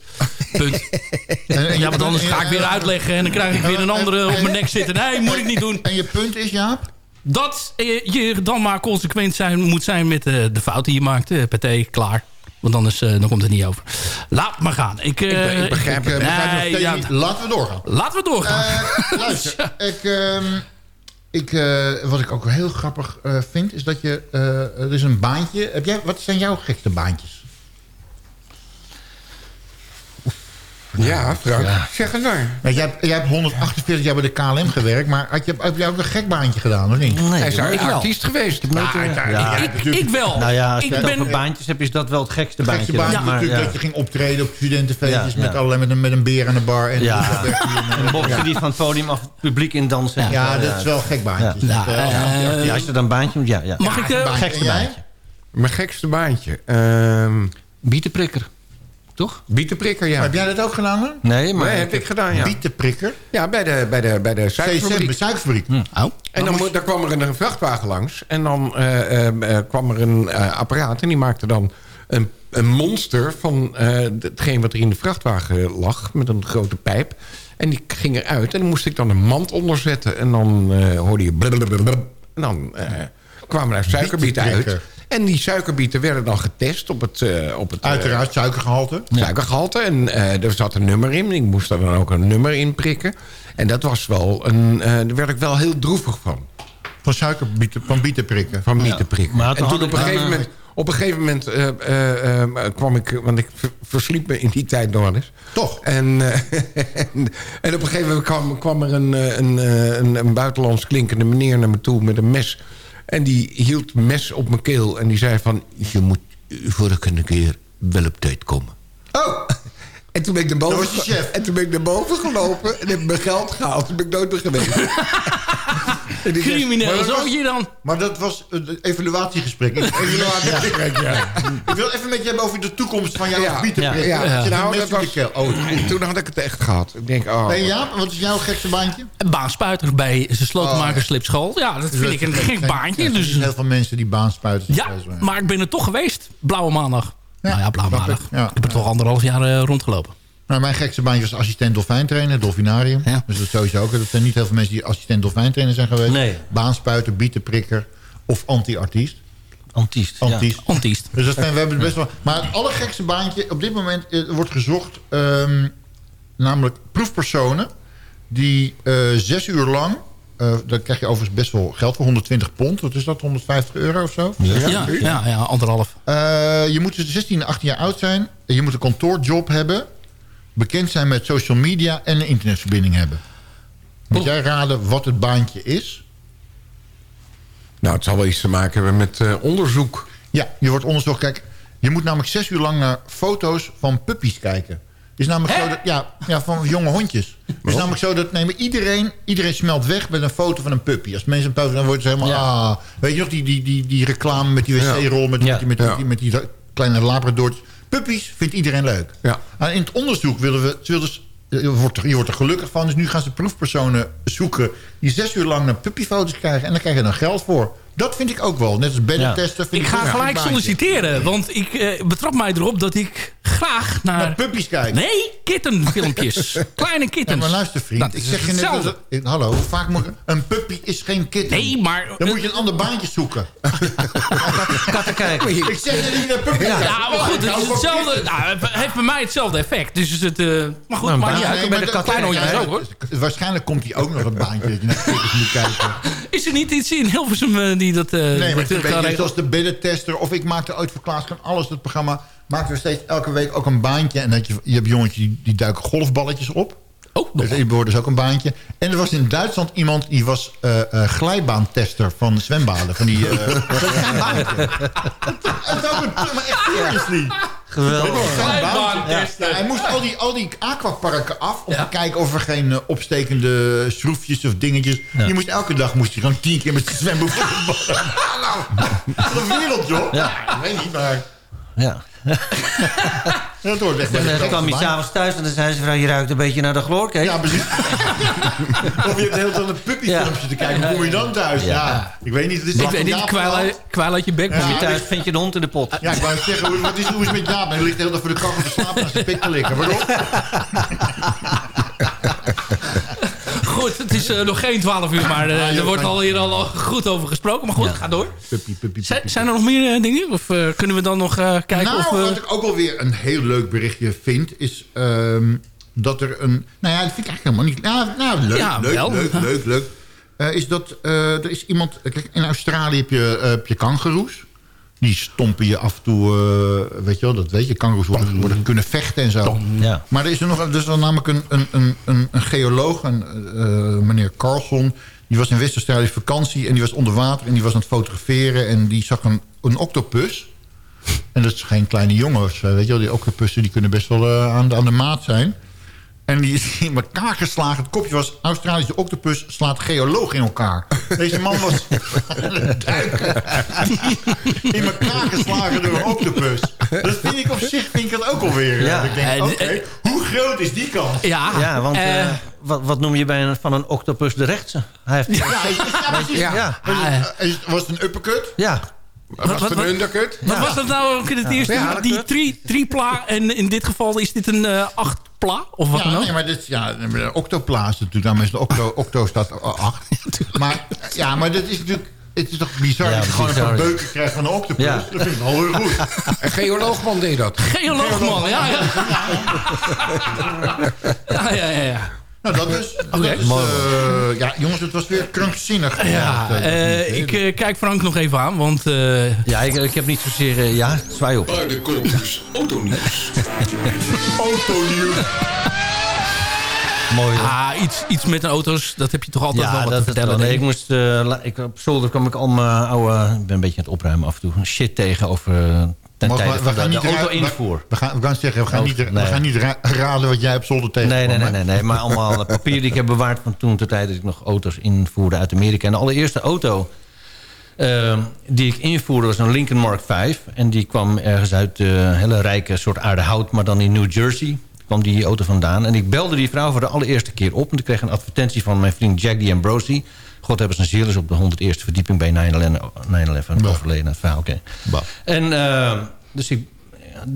Punt. ja, want anders ga ik weer uitleggen... en dan krijg ik weer een andere op mijn nek zitten. Nee, moet ik niet doen. En je punt is, Jaap? Dat eh, je dan maar consequent zijn, moet zijn met eh, de fout die je maakt. Uh, Pathé, klaar. Want anders eh, dan komt het niet over. Laat maar gaan. Ik, Ik be- ik begrijp het. Nog ja, niet. Laten we doorgaan. Laten we doorgaan. Luister, ik, ehm, ik, eh, wat ik ook heel grappig vind, is dat je... er is een baantje. Heb jij, wat zijn jouw gekste baantjes? Ja, Frank. Zeg het maar. Want jij, hebt, jij hebt 148 jaar bij de KLM gewerkt, maar had je, heb jij ook een gek baantje gedaan, of niet? Hij is een artiest geweest. Ja, ja, ja, ik, ik wel. Nou ja, als ik je het ben, over baantjes hebt, is dat wel het gekste Het baantje. gekste baantje natuurlijk ja. dat je ging optreden op studentenfeestjes Ja, ja. met, allerlei, met, een, met een beer aan de bar. En Ja. en- En boksen die van het podium af het publiek in dansen. Ja, dat is wel gek baantjes. Ja. Dat, eh, Ja, als je dan een baantje moet, ja. ja. mag ik... eh, Baantje. gekste En baantje. Mijn gekste baantje. Ehm Bietenprikker. Toch? bietenprikker, ja. Heb jij dat ook gedaan? Hè? Nee, maar... Nee, heb ik gedaan, ja. Bietenprikker. Ja, bij de, bij de, bij de CSM, suikerfabriek. de suikerfabriek. oh. En dan, daar kwam er een vrachtwagen langs. En dan eh, eh, eh, kwam er een apparaat. En die maakte dan een, een monster van eh, hetgeen wat er in de vrachtwagen lag. Met een grote pijp. En die ging eruit. En dan moest ik dan een mand onderzetten. En dan eh, hoorde je... blablabla. En dan kwamen daar suikerbieten uit. En die suikerbieten werden dan getest op het... eh, op het eh, Uiteraard suikergehalte. suikergehalte. En eh, er zat een nummer in. Ik moest er dan ook een nummer in prikken. En dat was wel een... eh, daar werd ik wel heel droevig van. Van suikerbieten, van bietenprikken. Van bietenprikken. Maar en toen op een gegeven moment... Op een gegeven moment eh, eh, eh, kwam ik... Want ik ver- versliep me in die tijd nog wel eens. Toch? En, eh, en, en op een gegeven moment kwam, kwam er een, een, eh, een, een buitenlands klinkende meneer naar me toe met een mes. En die hield mes op mijn keel. En die zei van... Je moet volgende keer wel op tijd komen. Oh, En toen ben ik naar boven. En toen ben ik naar boven gelopen en heb mijn geld gehaald. Toen ben ik nooit meer geweest. Crimineel Maar dat was- zootje dan. maar dat was het evaluatiegesprek. Ik, evaluatiegesprek, ja. ik wil even met je hebben over de toekomst van jouw Ja, bietenprik. ja, ja. Je Nou, een dat was-. Oh, En toen had ik het echt gehad. Ik denk, oh... Jaap, wat is jouw gekste baantje? Een baanspuiter bij zijn Oh, slotenmakerslipschool. Ja, dat vind ik een gek baantje. Er Dus, zijn heel veel mensen die baanspuiten. ja, maar ik ben er toch geweest. Blauwe maandag. nou ja, blauwe maandag. Ja. Ik heb er toch anderhalf jaar eh, rondgelopen. Nou, mijn gekste baantje was assistent dolfijntrainer, dolfinarium. Ja. Dus dat is sowieso ook. Er zijn niet heel veel mensen die assistent dolfijntrainer zijn geweest. Nee. Baanspuiter, bietenprikker of anti-artiest. Antiest. ja. Antiest. Dus dat zijn, we hebben het best wel... Maar het allergekste baantje op dit moment eh, wordt gezocht... ehm, namelijk proefpersonen die eh, zes uur lang... eh daar krijg je overigens best wel geld voor, 120 pond. Wat is dat, 150 euro of zo? Ja, ja, ja, anderhalf. Je moet dus 16 en 18 jaar oud zijn. Je moet een kantoorjob hebben. Bekend zijn met social media en een internetverbinding hebben. Moet jij raden wat het baantje is? Nou, het zal wel iets te maken hebben met eh, onderzoek. Ja, je wordt onderzocht. Kijk, je moet namelijk zes uur lang naar foto's van puppies kijken. Is namelijk zo dat, ja, ja, van jonge hondjes. Het is namelijk zo dat nemen iedereen, iedereen smelt weg met een foto van een puppy. Als mensen een foto, dan worden ze helemaal, ah. Weet je nog, die, die, die, die reclame met die wc-rol, met, Ja. met, die- met, Ja. die, met die kleine labradors. Puppies vindt iedereen leuk. Ja. En in het onderzoek willen we, ze willen je wordt, er, je wordt er gelukkig van. Dus nu gaan ze proefpersonen zoeken die zes uur lang naar puppyfoto's krijgen. En daar krijg je dan geld voor. Dat vind ik ook wel. Net als beddentesten. vind Ik ga ook een gelijk solliciteren. Want ik eh, betrap mij erop dat ik graag naar... Naar puppies kijken. Nee, kittenfilmpjes. Kleine Ja, kittens. maar luister vriend, Dat ik zeg je net... hetzelfde. Dat, ik- hallo, vaak moet. Een puppy is geen kitten. Nee, maar... Dan moet je een ander baantje zoeken. Katten kijken. ik zeg je niet naar puppy Ja, kijken. maar goed, het Nou, is hetzelfde. Nou, het heeft bij mij hetzelfde effect. Dus is het... eh, maar goed, Nou, maar uit. nee, Bij de dat- kleine hondjes Ja, ook, hoor. Waarschijnlijk komt hij ook nog een baantje dat je naar moet kijken. Is er niet iets in Hilversum eh, die dat... eh, Nee, maar dat het is een beetje zoals de biddentester. Of ik maakte ooit voor Klaas kan alles, het programma. Maakten we steeds elke week ook een baantje. En dat je, je hebt jongetjes die, die duiken golfballetjes op. Oh, nog. Dus die worden dus ook een baantje. En er was in Duitsland iemand die was eh, eh, glijbaantester van zwembaden. Van die, eh, dat is ook een, maar echt seriously. Geweldig. Ja, ja, hij moest al die, al die aquaparken af om te kijken of er geen opstekende schroefjes of dingetjes. Je moest elke dag moest je gewoon tien keer met zijn zwembroek voor de bal. Wat een wereld, joh. Ja. ik weet niet, maar... Ja. Dat hoort echt de dan kwam je s'avonds thuis en dan zei ze... vrouw, je ruikt een beetje naar de chloorkees. Ja, precies. Of je hebt heel veel een puppyfilmpje te kijken. Hoe kom je dan thuis? Ja. Ik weet niet. Het is Ik weet niet, kwijl uit- kwijl uit je bek. Ja. je Thuis vind je een hond in de pot. Ja, ik wou zeggen, hoe, wat is, hoe is het met Jaap? Hij ligt de hele voor de kachel te slapen en zijn pik te likken. Waarom? Goed, het is eh, nog geen 12 uur, maar eh, er wordt al hier al goed over gesproken. Maar goed, ga door. Puppy, puppy, Zijn, zijn er nog meer eh, dingen? Of kunnen we dan nog kijken nou, of... wat ik ook wel weer een heel leuk berichtje vind... is ehm, dat er een... Nou ja, dat vind ik eigenlijk helemaal niet... Nou, nou leuk, Ja, leuk, wel. leuk, leuk, leuk. Is dat er is iemand... Kijk, in Australië heb je, eh, heb je kangoeroes. Die stompen je af en toe... eh, weet je wel, dat weet je. Kangoeroes worden, worden kunnen vechten en zo. Ja. Maar er is er nog er is er namelijk een, een, een, een, geoloog, een, eh, meneer Carlson... die was in West-Australië vakantie en die was onder water... en die was aan het fotograferen en die zag een, een octopus... En dat is geen kleine jongens, weet je wel. Die octopussen die kunnen best wel eh, aan, de, aan de maat zijn. En die is in elkaar geslagen. Het kopje was... Australische octopus slaat geoloog in elkaar. Deze man was duiken. in elkaar geslagen door een octopus. Dat vind ik op zich vind ik dat ook alweer. Ja. Ja. Ik denk, En- oké, hoe groot is die kans? ja, Ja, want eh, eh, wat, wat noem je bij een, van een octopus de rechtse? Hij heeft... Ja, ja, precies. Ja. Ja. Was het- is- Was het een uppercut? Ja. Was het wat- een wat- undercut? Wat was dat nou ook in het eerste? Ja, die tri, tripla. En in dit geval is dit een eh achtpla? Of wat dan Ja, ook? nee, maar dit, ja, de octoplaas natuurlijk. Daarom is de octo, octo staat 8. maar, ja, maar dat is natuurlijk... Het is toch bizar dat je gewoon een beuken krijgt van een octopus. Ja. Dat vind ik wel heel goed. Een geoloogman deed dat. Geoloog, man. Ja, ja. ja, ja, ja, ja. Nou, dat dus. Dat Oké. is, eh, ja, jongens, het was weer krankzinnig. Ja, Dat, eh, eh, ik eh, kijk Frank nog even aan, want... eh, Ja, ik, ik heb niet zozeer... eh, ja, zwaai op. Paardenkoppels, autonieuws. Autonieuws. Mooi. ah, iets, iets met de auto's, dat heb je toch altijd wel wat te dat, vertellen. dat, nee, denk ik ik. moest, eh, ik, op zolder kwam ik al mijn oude... Ik ben een beetje aan het opruimen af en toe. Shit tegen over eh, ten Mag- tijde we van de, auto-invoer. We gaan, we gaan zeggen, we gaan niet, we gaan niet ra- raden wat jij op zolder tegen Nee, nee, nee, nee, nee. Maar allemaal papier die ik heb bewaard van toen... ter tijd dat ik nog auto's invoerde uit Amerika. En de allereerste auto eh, die ik invoerde was een Lincoln Mark V. En die kwam ergens uit een hele rijke soort aardehout... maar dan in New Jersey kwam die auto vandaan. En ik belde die vrouw voor de allereerste keer op... en ik kreeg een advertentie van mijn vriend Jack D. Ambrosi. God hebben zijn ziel is op de 101ste verdieping bij 9-11 overleden. Het verhaal, oké. En eh, dus ik,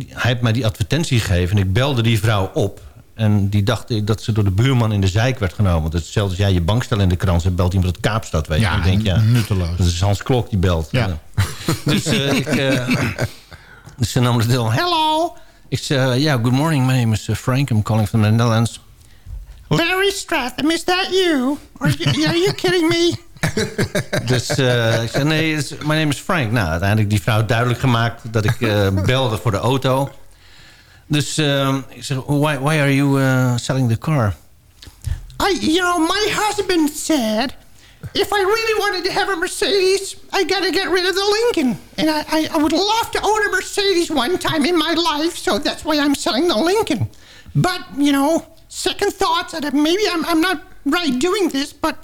hij heeft mij die advertentie gegeven en ik belde die vrouw op. En die dacht dat ze door de buurman in de zijk werd genomen. Want hetzelfde als jij je bankstel in de krant zet... belt iemand uit Kaapstad, weet je. Ja, ik denk, ja, nutteloos. Dat is Hans Klok die belt. Ja. Dus eh, ik... dus ze nam de deel. Hello! Ik zei, ja, good morning. My name is uh, Frank. I'm calling from the Netherlands. Larry Stratham, is that you? Are you, are you kidding me? Dus eh, ik zei, nee, it's- my name is Frank. Nou, uiteindelijk die vrouw duidelijk gemaakt dat ik eh, belde voor de auto. Dus eh, ik zeg, why, why are you eh, selling the car? I, you know, my husband said if I really wanted to have a Mercedes, I gotta get rid of the Lincoln. And I, I, I would love to own a Mercedes one time in my life, so that's why I'm selling the Lincoln. But, you know, second thoughts, that maybe I'm, I'm not right doing this, but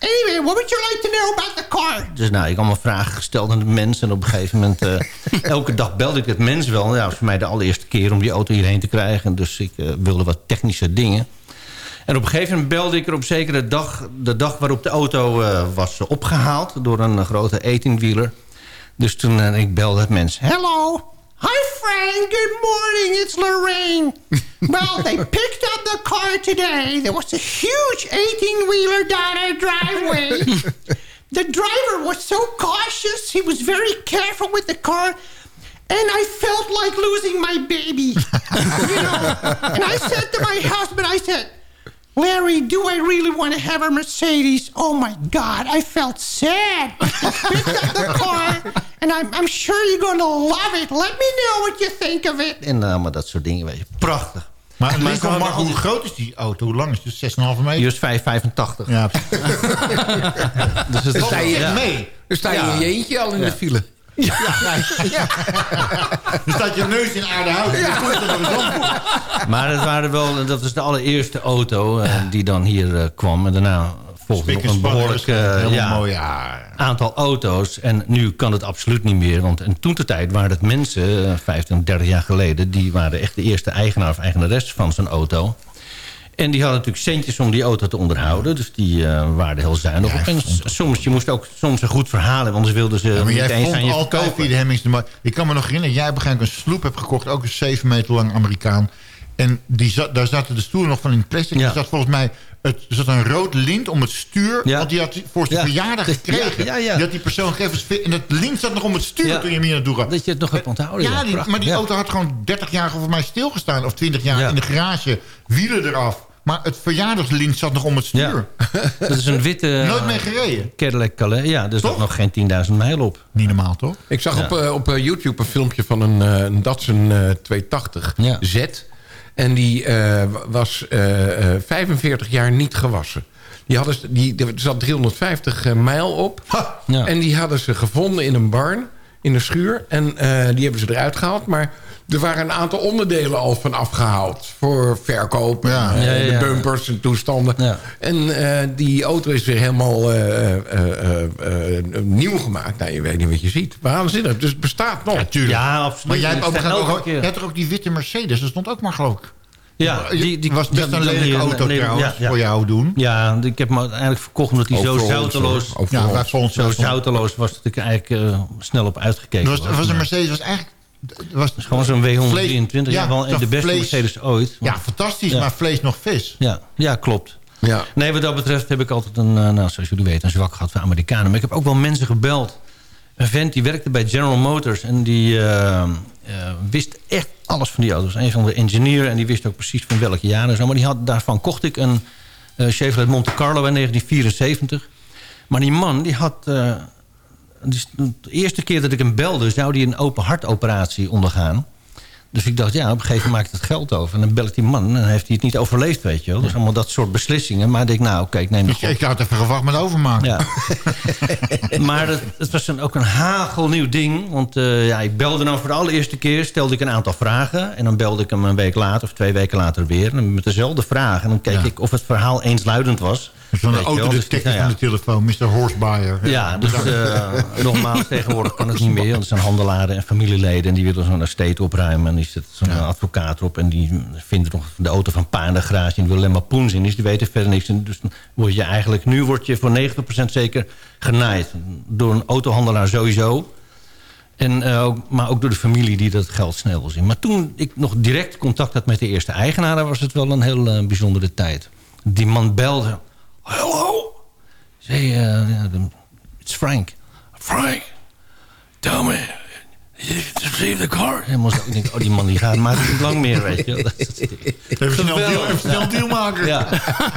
anyway, what would you like to know about the car? Dus nou, ik allemaal vragen gesteld aan de mens. En op een gegeven moment, eh, elke dag belde ik het mens wel. Ja, dat was voor mij de allereerste keer om die auto hierheen te krijgen. Dus ik eh, wilde wat technische dingen. En op een gegeven moment belde ik er op zekere dag... de dag waarop de auto eh, was opgehaald door een grote 18-wheeler. Dus toen ik belde het mens. Hello. Hi, Frank. Good morning. It's Lorraine. well, they picked up the car today. There was a huge 18-wheeler down our driveway. the driver was so cautious. He was very careful with the car. And I felt like losing my baby. you know? And I said to my husband, I said, Larry, do I really want to have a Mercedes? Oh my God, I felt sad. I picked up the car, and I'm, I'm sure you're going to love it. Let me know what you think of it. En uh, maar dat soort dingen, weet je. Prachtig. Maar Maar hoe groot is die auto? Hoe lang is het? 6,5 meter? Die is 5,85. Ja, Dus het sta je, mee. Dan sta je Ja. in je eentje al in Ja. de file. Ja, ja. Dan staat je neus in er eens om. Maar het waren wel, dat was de allereerste auto eh, die dan hier eh, kwam. En daarna volgde nog een behoorlijk eh, helemaal ja, mooi, ja. aantal auto's. En nu kan het absoluut niet meer. Want in toen de tijd waren het mensen, eh, 15, 30 jaar geleden... die waren echt de eerste eigenaar of eigenares van zo'n auto. En die hadden natuurlijk centjes om die auto te onderhouden. Dus die eh, waren heel zuinig op. En soms, je moest ook soms een goed verhaal hebben. Anders wilden ze Ja, maar niet jij vond aan je altijd verkopen. via de Hemmings de mooi. Ik kan me nog herinneren, jij waarschijnlijk een sloep hebt gekocht. Ook een 7 meter lang Amerikaan. En die zat, daar zaten de stoelen nog van in plastic. Er zat volgens mij het, er zat een rood lint om het stuur. Want die had voor zijn Ja. verjaardag gekregen. Ja, ja, ja. Die had die persoon gegeven. En dat lint zat nog om het stuur Ja. toen je hem hier naartoe gaat. Dat je het nog hebt onthouden. Ja, ja. die- maar die ja. auto had gewoon 30 jaar volgens mij stilgestaan. Of 20 jaar in de garage. Wielen eraf. Maar het verjaardagslint zat nog om het stuur. Dat is een witte... Nooit meer gereden. Cadillac Calais. Ja, er zat nog geen 10.000 mijl op. Niet normaal, toch? Ik zag Ja. op, eh, op eh, YouTube een filmpje van een, eh, een Datsun eh, 280 Z. En die eh, was eh, eh, 45 jaar niet gewassen. Die hadden, ze- die, er zat 350 eh, mijl op. En die hadden ze gevonden in een barn, in een schuur. En eh, die hebben ze eruit gehaald. Maar er waren een aantal onderdelen al van afgehaald. Voor verkoop, Ja. eh, Ja, ja, de ja. bumpers en toestanden. En eh, die auto is weer helemaal eh, eh, eh, eh, nieuw gemaakt. Nou, je weet niet wat je ziet. Waanzinnig. Dus het bestaat nog. Tuurlijk. Ja, absoluut. Maar jij hebt ook, je toch ook die witte Mercedes? Dat stond ook maar geloof ik. Ja, die, die was best die- een die- lelijke auto nee, trouwens, ja, ja. voor jou doen. Ja, ik heb hem uiteindelijk verkocht omdat hij zo zouteloos. Ja, wij vonden het zo zouteloos was dat ik eigenlijk eh, snel op uitgekeken Het was. was, was een Mercedes was eigenlijk... Was Het is gewoon zo'n W123, ja, wel de beste vlees- Mercedes ooit. Ja, fantastisch, Ja. maar vlees nog vis. Ja, ja klopt. Ja. Nee, wat dat betreft heb ik altijd een, eh, nou, zoals jullie weten, een zwak gehad voor Amerikanen. Maar ik heb ook wel mensen gebeld. Een vent die werkte bij General Motors en die eh, wist echt alles van die auto's. Een van de engineer en die wist ook precies van welke jaren en zo. Maar die had, daarvan kocht ik een eh, Chevrolet Monte Carlo in 1974. Maar die man, die had... eh, die, de eerste keer dat ik hem belde, zou hij een open hartoperatie ondergaan. Dus ik dacht, ja, op een gegeven moment maakt het geld over. En dan bel ik die man en dan heeft hij het niet overleefd, weet je wel. Dus allemaal dat soort beslissingen. Maar ik denk, nou, oké, ik neem het Ik, ik had even gewacht met overmaken. Ja. maar het, het was een, ook een hagelnieuw ding. Want eh, ja, ik belde dan voor de allereerste keer, stelde ik een aantal vragen. En dan belde ik hem een week later of twee weken later weer. En met dezelfde vraag. En dan keek ik of het verhaal eensluidend was. Zo'n. Dus, autodetective ja. van de telefoon, Mr. Horsebuyer. Ja, dus eh, nogmaals, tegenwoordig kan het niet meer. Want er zijn handelaren en familieleden... en die willen zo'n estate opruimen. En die zit zo'n advocaat op... en die vinden nog de auto van pa in de garage... en die willen alleen maar poen zien. Dus die weten verder niks. En dus word je eigenlijk... nu word je voor 90% zeker genaaid. Door een autohandelaar sowieso... En, eh, ook- maar ook door de familie die dat geld snel wil zien. Maar toen ik nog direct contact had met de eerste eigenaar... was het wel een heel eh, bijzondere tijd. Die man belde. Eh, ja, de- it's Frank. Frank, tell me, you received the car? Helemaal zo. Ik denk, oh, die man die gaat maakt het niet lang meer, weet je. Dat is- Even snel deal, even snel Ja. deal maken. Ja.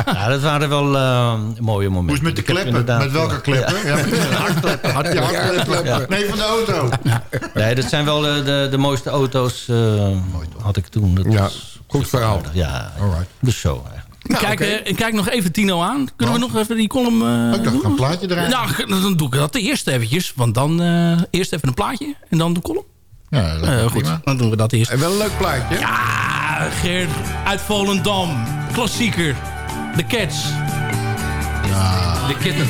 ja, dat waren wel eh, mooie momenten. Hoe is het met de kleppen? Met welke kleppen? Ja. met hartkleppen. Ja, hartkleppen. Ja. Nee, van de auto. Nee, dat zijn wel de, de, de mooiste auto's, eh, had ik toen. Dat Ja, was- goed verhaal. Ja, de show eigenlijk. Kijk, eh, kijk nog even Tino aan. Kunnen we nog even die column... eh, Ik dacht, een plaatje eruit. Nou, dan doe ik dat eerst eventjes. Want dan eh, eerst even een plaatje en dan de column. Ja, dat is goed, prima. dan doen we dat eerst. En wel een leuk plaatje. Ja, Geert uit Volendam. Klassieker. The Cats. Ja. The Kittens.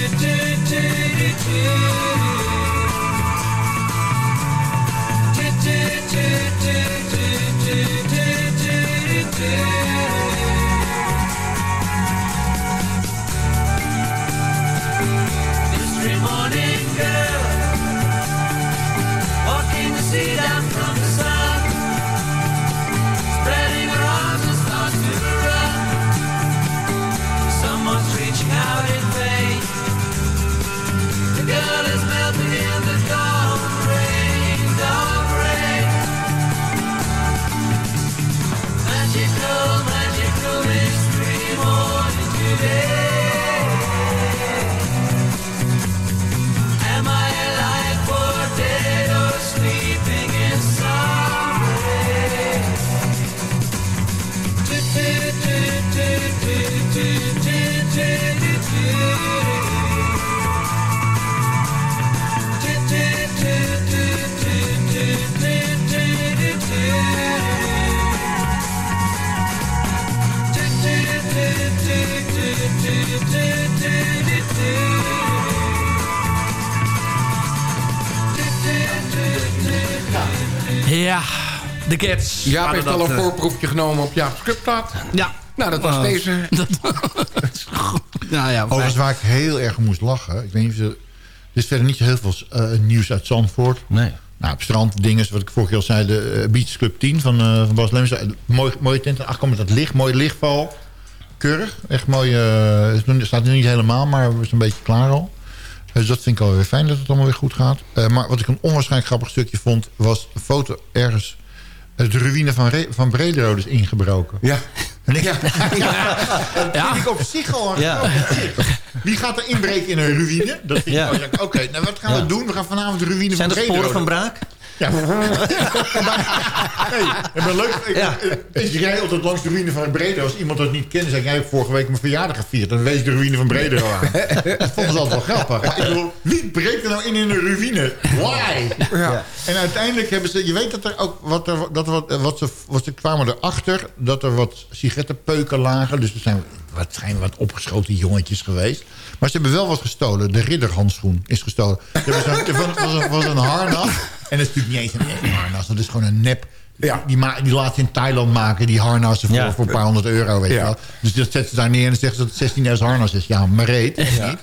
Yeah. Jaap heeft dat, al een eh, voorproefje genomen op Jaap's Clubplaat. Ja. Nou, dat was Oh. deze. Nou ja, Overigens waar ik heel erg moest lachen. Ik weet niet of ze... Er is verder niet zo heel veel eh, nieuws uit Zandvoort. Nee. Nou, op strand, dingen, wat ik vorige keer al zei. De eh, Beach Club 10 van, eh, van Bas Lemmens. Eh, Mooi, mooie tent. Ach, kom met dat licht. Mooi lichtval. Keurig. Echt mooi. het is nog- staat nu niet helemaal, maar we zijn een beetje klaar al. Dus dat vind ik alweer fijn dat het allemaal weer goed gaat. Eh, maar wat ik een onwaarschijnlijk grappig stukje vond... was een foto ergens... De ruïne van, Re van Brederode is ingebroken. Ja. En ik, ja. Dat vind ik op zich al een Ja. Wie gaat er inbreken in een ruïne? Dat vind Ja. ik wel- Oké, nou wat gaan Ja. we doen? We gaan vanavond de ruïne Zijn van er sporen van Brederode. braak? Ja. nee, het is leuk. Ik, Ja. ik, ik rijd altijd langs de ruïne van Breda. Als iemand dat niet kent, zeg ik... Jij hebt vorige week mijn verjaardag gevierd. Dan wees de ruïne van Breda aan. dat vonden ze altijd wel grappig. Maar ik bedoel, wie breekt er nou in in een ruïne? Why? Ja. En uiteindelijk hebben ze... Je weet dat er ook... Wat, er, dat er wat, wat, ze, wat ze kwamen erachter... Dat er wat sigarettenpeuken lagen. Dus er zijn wat, zijn wat opgeschoten jongetjes geweest. Maar ze hebben wel wat gestolen. De ridderhandschoen is gestolen. Het was, een, was een harnas. En dat is natuurlijk niet eens een echt harnas. Dat is gewoon een nep... Ja. Die, die laat ze in Thailand maken, die harnassen voor, Ja. voor een paar honderd euro. Weet je Ja. wel. Dus dat zetten ze daar neer en dan zeggen ze dat het 16.000 harnas is. Ja, maar reet, niet.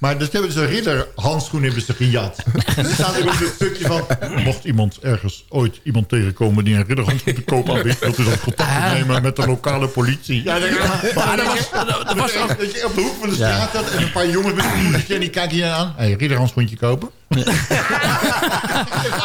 Maar dus hebben ze een ridderhandschoen hebben ze gejat. er staat er ook een stukje van... Mocht iemand ergens ooit iemand tegenkomen die een ridderhandschoen te koop aanbiedt... wilt u dan contact opnemen met de lokale politie. Ja, dat, maar dat was- dat was ook- dat je op de hoek van de straat zat en een paar jongens met een en die kijken je aan. Hé, hey, ridderhandschoentje kopen?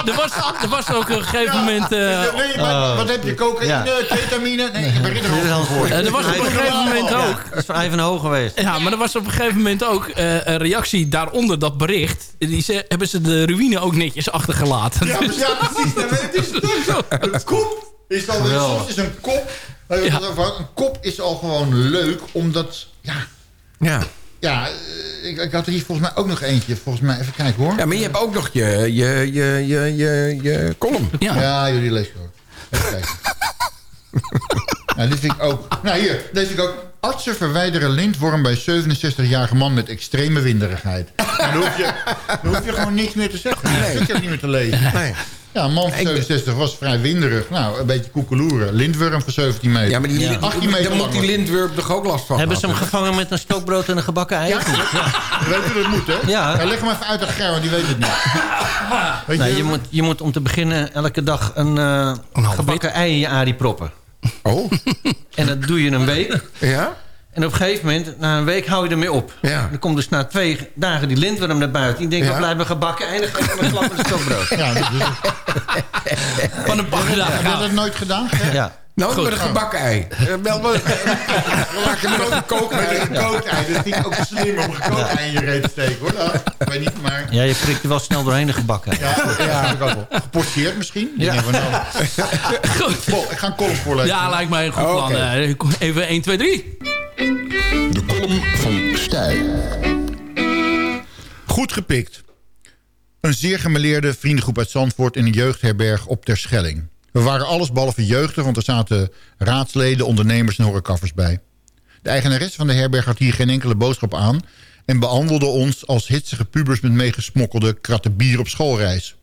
er, was, er was ook een gegeven moment... eh, nee, maar wat heb je? Cocaïne, Ja. ketamine? Nee, ik voor je. eh, er was op een gegeven moment ook... Dat is van Ivanhoe geweest. Ja, maar er was op een gegeven moment ook eh, een reactie daaronder dat bericht. Die ze, hebben ze de ruïne ook netjes achtergelaten. Ja, Dus- ja, precies. Ja, maar het is een kop is al soms is een kop. Een kop is al gewoon leuk, omdat ja, Ja. Ja, eh, ik, ik had er hier volgens mij ook nog eentje. Volgens mij even kijken hoor. ja, maar je hebt ook nog je, je, je, je, je, je column. Ja. Ja, jullie lezen hoor. Even kijken. nou, dit vind ik ook. Nou, hier, deze vind ik ook. Artsen verwijderen lintworm bij 67-jarige man met extreme winderigheid. Nou, dan, hoef je, dan hoef je gewoon niks meer te zeggen. Nee. Ik heb niet meer te lezen. Nee. Ja, een man van 67 was vrij winderig. Nou, een beetje koekeloeren. Lintworm van 17 meter. Ja, maar die, Ja. 18 meter daar moet die lintwurp toch ook last van Hebben ze hem gevangen met een stokbrood en een gebakken ei? Ja, Je weet hoe dat moet, hè? Ja. leg hem even uit Ger, want die weet het niet. Weet Nee, je, moet, je moet om te beginnen elke dag een, eh, gebakken ei in je arie proppen. Oh, En dat doe je een week. ja? En op een gegeven moment, na een week hou je ermee op. Ja. Dan komt dus na twee dagen die lintworm naar buiten. Die denkt, Ja. wat blijft me gebakken? En dan geef je hem een klap met stokbrood. Ja, Van een paar heb dagen. je dat nooit gedaan? Ja. Nou, met een gebakken ei. Eh, Wel, wel, we maken hem ook een koken. Met een gekookt ei. Dat vind ik ook slim om een gekookt ei in je reet te steken, hoor. Nou, ik weet niet, maar... ja, je prikt er wel snel doorheen de gebakken ei. Ja, ja, ik ook wel. Geporteerd misschien? Ja. Ja. Nou. Goed. Bon, ik ga een column voorlezen. Ja, lijkt mij een goed plan. Oké. Eh, Even 1, 2, 3. De column van Stijl. Goed gepikt. Een zeer gemeleerde vriendengroep uit Zandvoort... in een jeugdherberg op Terschelling. We waren alles behalve jeugdig... want er zaten raadsleden, ondernemers en horecafers bij. De eigenaresse van de herberg had hier geen enkele boodschap aan... en behandelde ons als hitsige pubers... met meegesmokkelde kratten bier op schoolreis.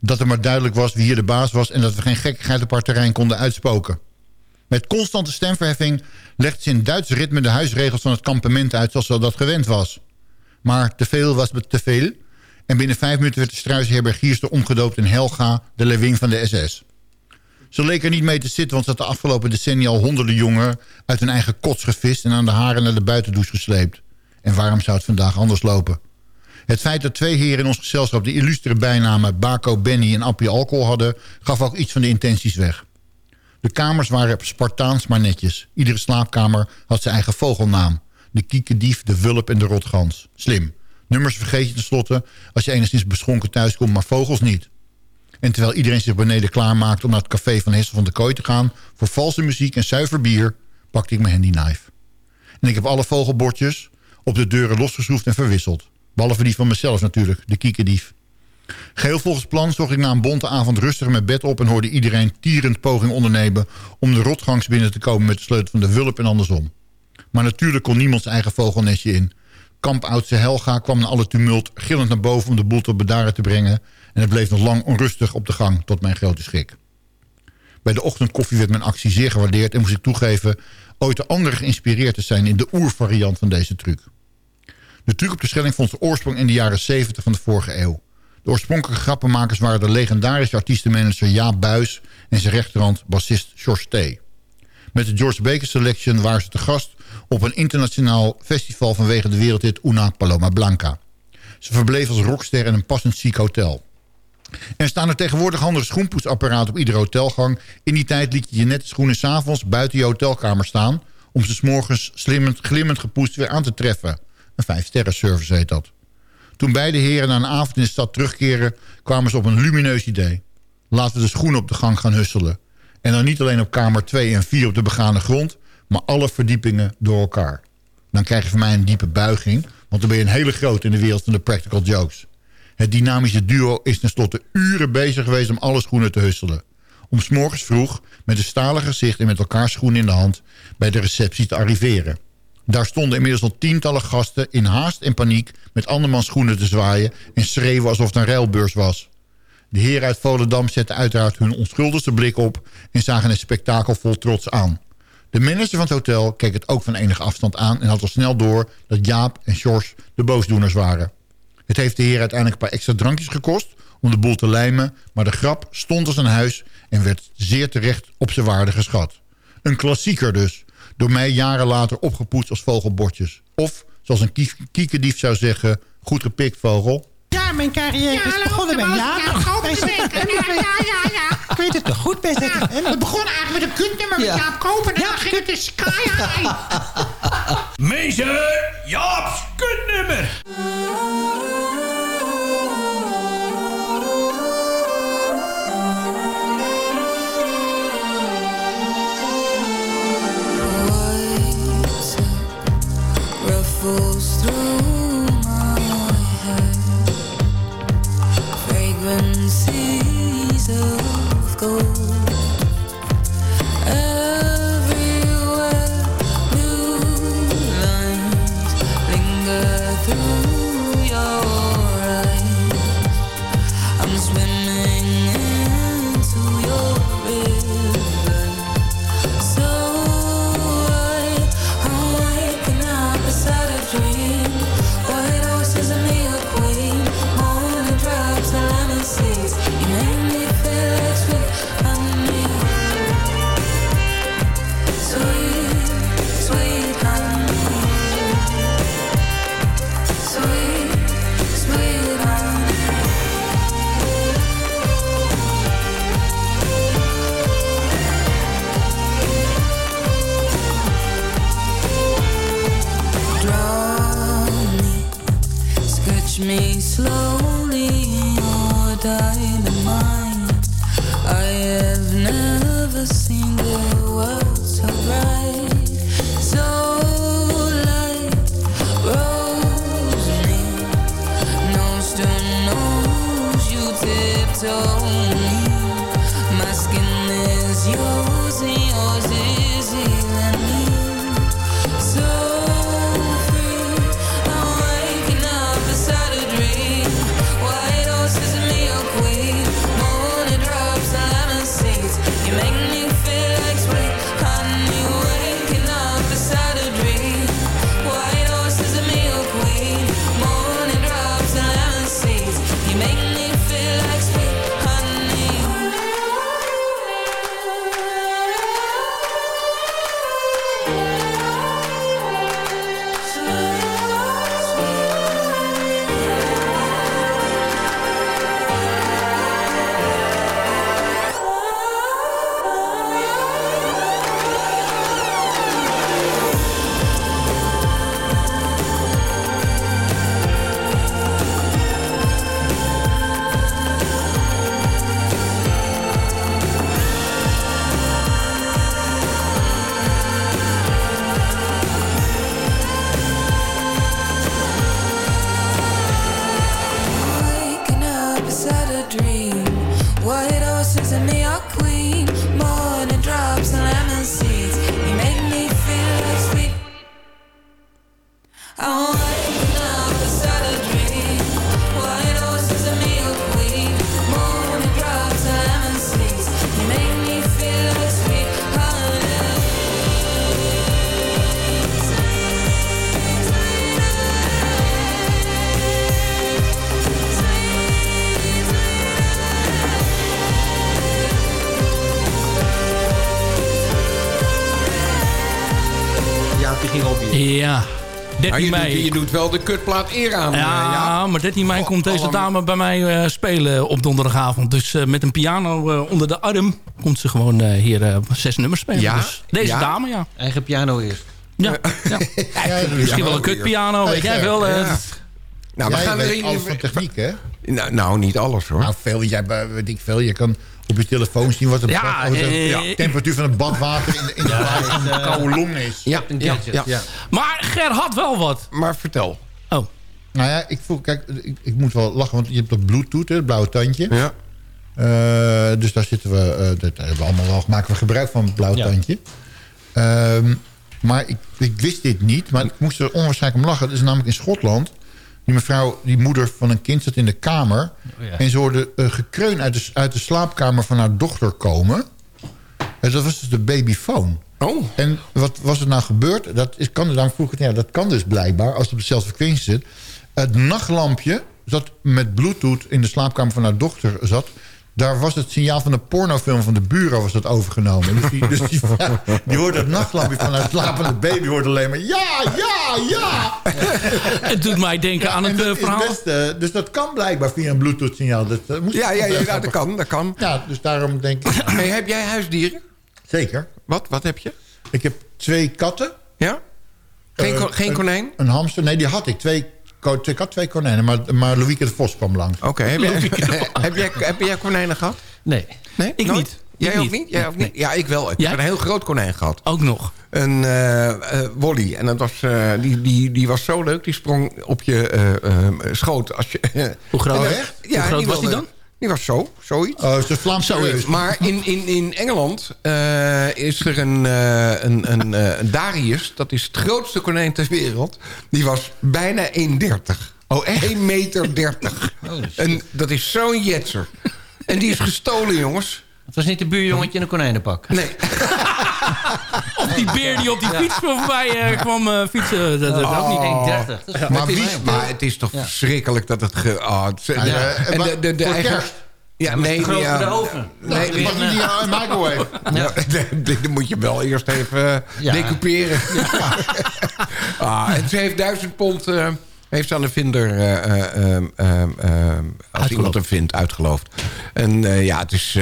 Dat er maar duidelijk was wie hier de baas was... en dat we geen gekkigheid op haar terrein konden uitspoken. Met constante stemverheffing legde ze in Duits ritme... de huisregels van het kampement uit zoals ze dat gewend was... Maar te veel was te veel. En binnen vijf minuten werd de struisherbergierster omgedoopt in Helga, de lewin van de SS. Ze leek er niet mee te zitten, want ze had de afgelopen decennia al honderden jongeren uit hun eigen kots gevist en aan de haren naar de buitendouche gesleept. En waarom zou het vandaag anders lopen? Het feit dat twee heren in ons gezelschap de illustere bijnamen Baco, Benny en Appie Alcohol hadden, gaf ook iets van de intenties weg. De kamers waren Spartaans maar netjes. Iedere slaapkamer had zijn eigen vogelnaam. De kiekendief, de wulp en de rotgans. Slim. Nummers vergeet je tenslotte als je enigszins beschonken thuiskomt, maar vogels niet. En terwijl iedereen zich beneden klaarmaakte om naar het café van Hessel van de Kooi te gaan... voor valse muziek en zuiver bier, pakte ik mijn handy knife. En ik heb alle vogelbordjes op de deuren losgeschroefd en verwisseld. Behalve die van mezelf natuurlijk, de kiekendief. Geheel volgens plan zocht ik na een bonte avond rustig mijn bed op... en hoorde iedereen tierend poging ondernemen... om de rotgangs binnen te komen met de sleutel van de wulp en andersom. Maar natuurlijk kon niemand zijn eigen vogelnestje in. Kampoudse Helga kwam na alle tumult gillend naar boven... om de boel tot bedaren te brengen. En het bleef nog lang onrustig op de gang tot mijn grote schrik. Bij de ochtendkoffie werd mijn actie zeer gewaardeerd... en moest ik toegeven ooit de anderen geïnspireerd te zijn... in de oervariant van deze truc. De truc op de Schelling vond zijn oorsprong in de jaren 70 van de vorige eeuw. De oorspronkelijke grappenmakers waren de legendarische artiestenmanager Jaap Buis... en zijn rechterhand bassist George T. Met de George Baker Selection waren ze te gast op een internationaal festival... vanwege de wereldhit Una Paloma Blanca. Ze verbleef als rockster in een passend chic hotel. Er staan er tegenwoordig andere schoenpoetsapparaten op iedere hotelgang. In die tijd liet je je nette schoenen s'avonds buiten je hotelkamer staan... om ze 's morgens slimmend, glimmend gepoetst weer aan te treffen. Een vijfsterren service heet dat. Toen beide heren na een avond in de stad terugkeren... kwamen ze op een lumineus idee. Laten we de schoenen op de gang gaan husselen. En dan niet alleen op kamer 2 en 4 op de begane grond... maar alle verdiepingen door elkaar. Dan krijg je van mij een diepe buiging... want dan ben je een hele groot in de wereld van de practical jokes. Het dynamische duo is tenslotte uren bezig geweest om alle schoenen te husselen. Om s'morgens vroeg, met een stalen gezicht en met elkaar schoenen in de hand... bij de receptie te arriveren. Daar stonden inmiddels al tientallen gasten in haast en paniek... met andermans schoenen te zwaaien en schreeuwen alsof het een ruilbeurs was. De heren uit Volendam zetten uiteraard hun onschuldigste blik op... en zagen het spektakel vol trots aan. De manager van het hotel keek het ook van enige afstand aan... en had al snel door dat Jaap en George de boosdoeners waren. Het heeft de heer uiteindelijk een paar extra drankjes gekost... om de boel te lijmen, maar de grap stond als een huis... en werd zeer terecht op zijn waarde geschat. Een klassieker dus, door mij jaren later opgepoetst als vogelbordjes. Of, zoals een kiekendief zou zeggen... goed gepikt, vogel. Ja, mijn carrière Ja, is begonnen de bij ja. Ja, ja. Ik weet het toch goed Ja, het begon eigenlijk met een kutnummer met Ja. Jaap Koper. En dan ging het dus sky high. Meester, Jaap's Maar je, mei. doet, je doet wel de kutplaat eer aan. Ja, eh, ja. maar 13 mei komt deze allemaal- dame bij mij eh, spelen op donderdagavond. Dus eh, met een piano eh, onder de arm komt ze gewoon hier eh, zes nummers spelen. Ja? Dus deze Ja? dame, ja. Eigen piano eerst. Ja, ja. Misschien wel een kutpiano, weet jij veel. Eh. Nou, we Jij gaan weet weer alles van techniek, hè? Nou, nou, niet alles hoor. Nou, veel. Jij, eh, weet ik veel. Je kan op je telefoon zien wat de, Ja, bad- wat de eh, temperatuur van het badwater in de, in de, de koude long is. Ja, ja, ja. Maar Ger had wel wat. Maar vertel. Oh. Nou ja, ik voel, kijk, ik, ik moet wel lachen, want je hebt dat bluetooth, hè, het blauwe tandje. Ja. Eh, dus daar zitten we, eh, dat hebben we allemaal wel, maken we gebruik van het blauwe tandje. Ehm, maar ik, ik wist dit niet, maar ik moest er onwaarschijnlijk om lachen. Dat is namelijk in Schotland. Die mevrouw, die moeder van een kind zat in de kamer. Oh ja. En ze hoorde gekreun uit de, uit de slaapkamer van haar dochter komen. En dat was dus de babyfoon. Oh. En wat was er nou gebeurd? Dat is, kan, daarom vroeg ik, ja, dat kan dus blijkbaar, als het op dezelfde frequentie zit. Het nachtlampje zat met bluetooth in de slaapkamer van haar dochter zat. Daar was het signaal van de pornofilm van de buren was dat overgenomen. Dus die, dus die, die hoorde het nachtlampje van haar slapende baby hoorde alleen maar... Ja, ja, ja! Het doet mij denken aan het dat eh, verhaal. best, eh, dus dat kan blijkbaar via een bluetooth signaal. Dat, eh, moest Ja, ja, ja, dat kan, dat kan. Ja, dus daarom denk ik... Hey, heb jij huisdieren? Zeker. Wat, wat heb je? Ik heb twee katten. Ja? Geen, geen een- konijn? Een hamster. Nee, die had ik. Twee, ik had twee konijnen, maar, maar Louieke de Vos kwam langs. Oké, heb, jij- heb, jij, heb jij konijnen gehad? Nee. Nee? Ik Nooit? niet. Jij Ik ook niet. Jij ook niet? Ja, ik wel. Ik Jij? heb een heel groot konijn gehad. Ook nog. Een eh, eh, Wally. En dat was, eh, die, die, die was zo leuk. Die sprong op je eh, eh, schoot. Als je, Hoe groot, was- eh, hoe groot was wilde- die dan? Die was zo, zoiets. Oh, is een Vlaamse Zoiets. Maar in, in, in Engeland eh, is er een, eh, een, een, eh, een Darius. Dat is het grootste konijn ter wereld. Die was bijna 1,30. Oh, 1 meter 30. En dat is zo'n jetser. En die is gestolen, jongens. Het was niet de buurjongetje in een konijnenpak. Nee. Of die beer die op die fiets voorbij eh, kwam eh, fietsen. Dat, dat ook niet. Oh. 1,30. Dat is- Maar, Maar het is, wie- maar het is toch verschrikkelijk dat het... Ge, ah, het- de, ja. en de, de, de eigen, kerst. Ja, nee, groot ja, de oven. Nee, Nee, nee, niet aan een microwave. Ja. Dan moet je wel eerst even Ja. decouperen. ah, en ze heeft duizend pond... eh, heeft ze aan de vinder... eh, eh, ehm, ehm, ehm, als iemand hem vindt, uitgeloofd. En eh, ja, het is...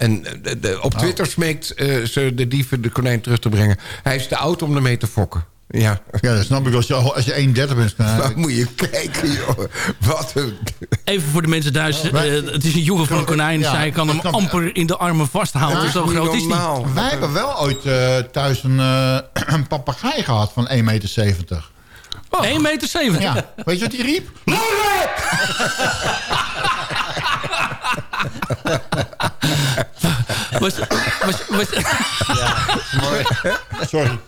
en de- de- op Twitter smeekt eh, ze de dieven de konijn terug te brengen. Hij is te oud om ermee te fokken. Ja. Ja, dat snap ik. Als je, als je 1,30 bent... Wat moet je kijken, joh. Wat een... Even voor de mensen thuis. eh, het is een jongen van een konijn. Ja, Zij kan hem snap amper in de armen vasthouden. Ja, zo groot is normaal. Wij hebben wel ooit eh, thuis een, eh, een papegaai gehad van 1,70 meter. 1,70 meter. Ja. Weet je wat die riep? Was, was, was, Sorry.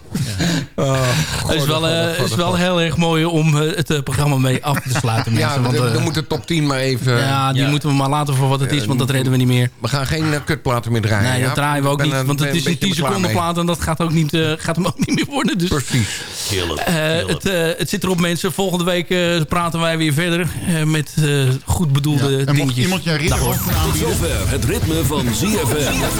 het is wel, eh, het is wel heel erg mooi om eh, het eh, programma mee af te sluiten. Ja, mensen, dan, want, eh, dan moet de top 10 maar even... ja, die Ja. moeten we maar laten voor wat het is, want dat redden we niet meer. We gaan geen kutplaten meer draaien. Nee, ja? dat draaien we ook ben niet, want het is een een 10 beetje klaar seconden plaat en dat gaat, ook niet, eh, gaat hem ook niet meer worden. Dus, Precies. Eh, het, eh, het zit erop mensen. Volgende week eh, praten wij weer verder eh, met eh, goed bedoelde En mocht dingetjes. iemand je Tot zover het ritme van ZFM.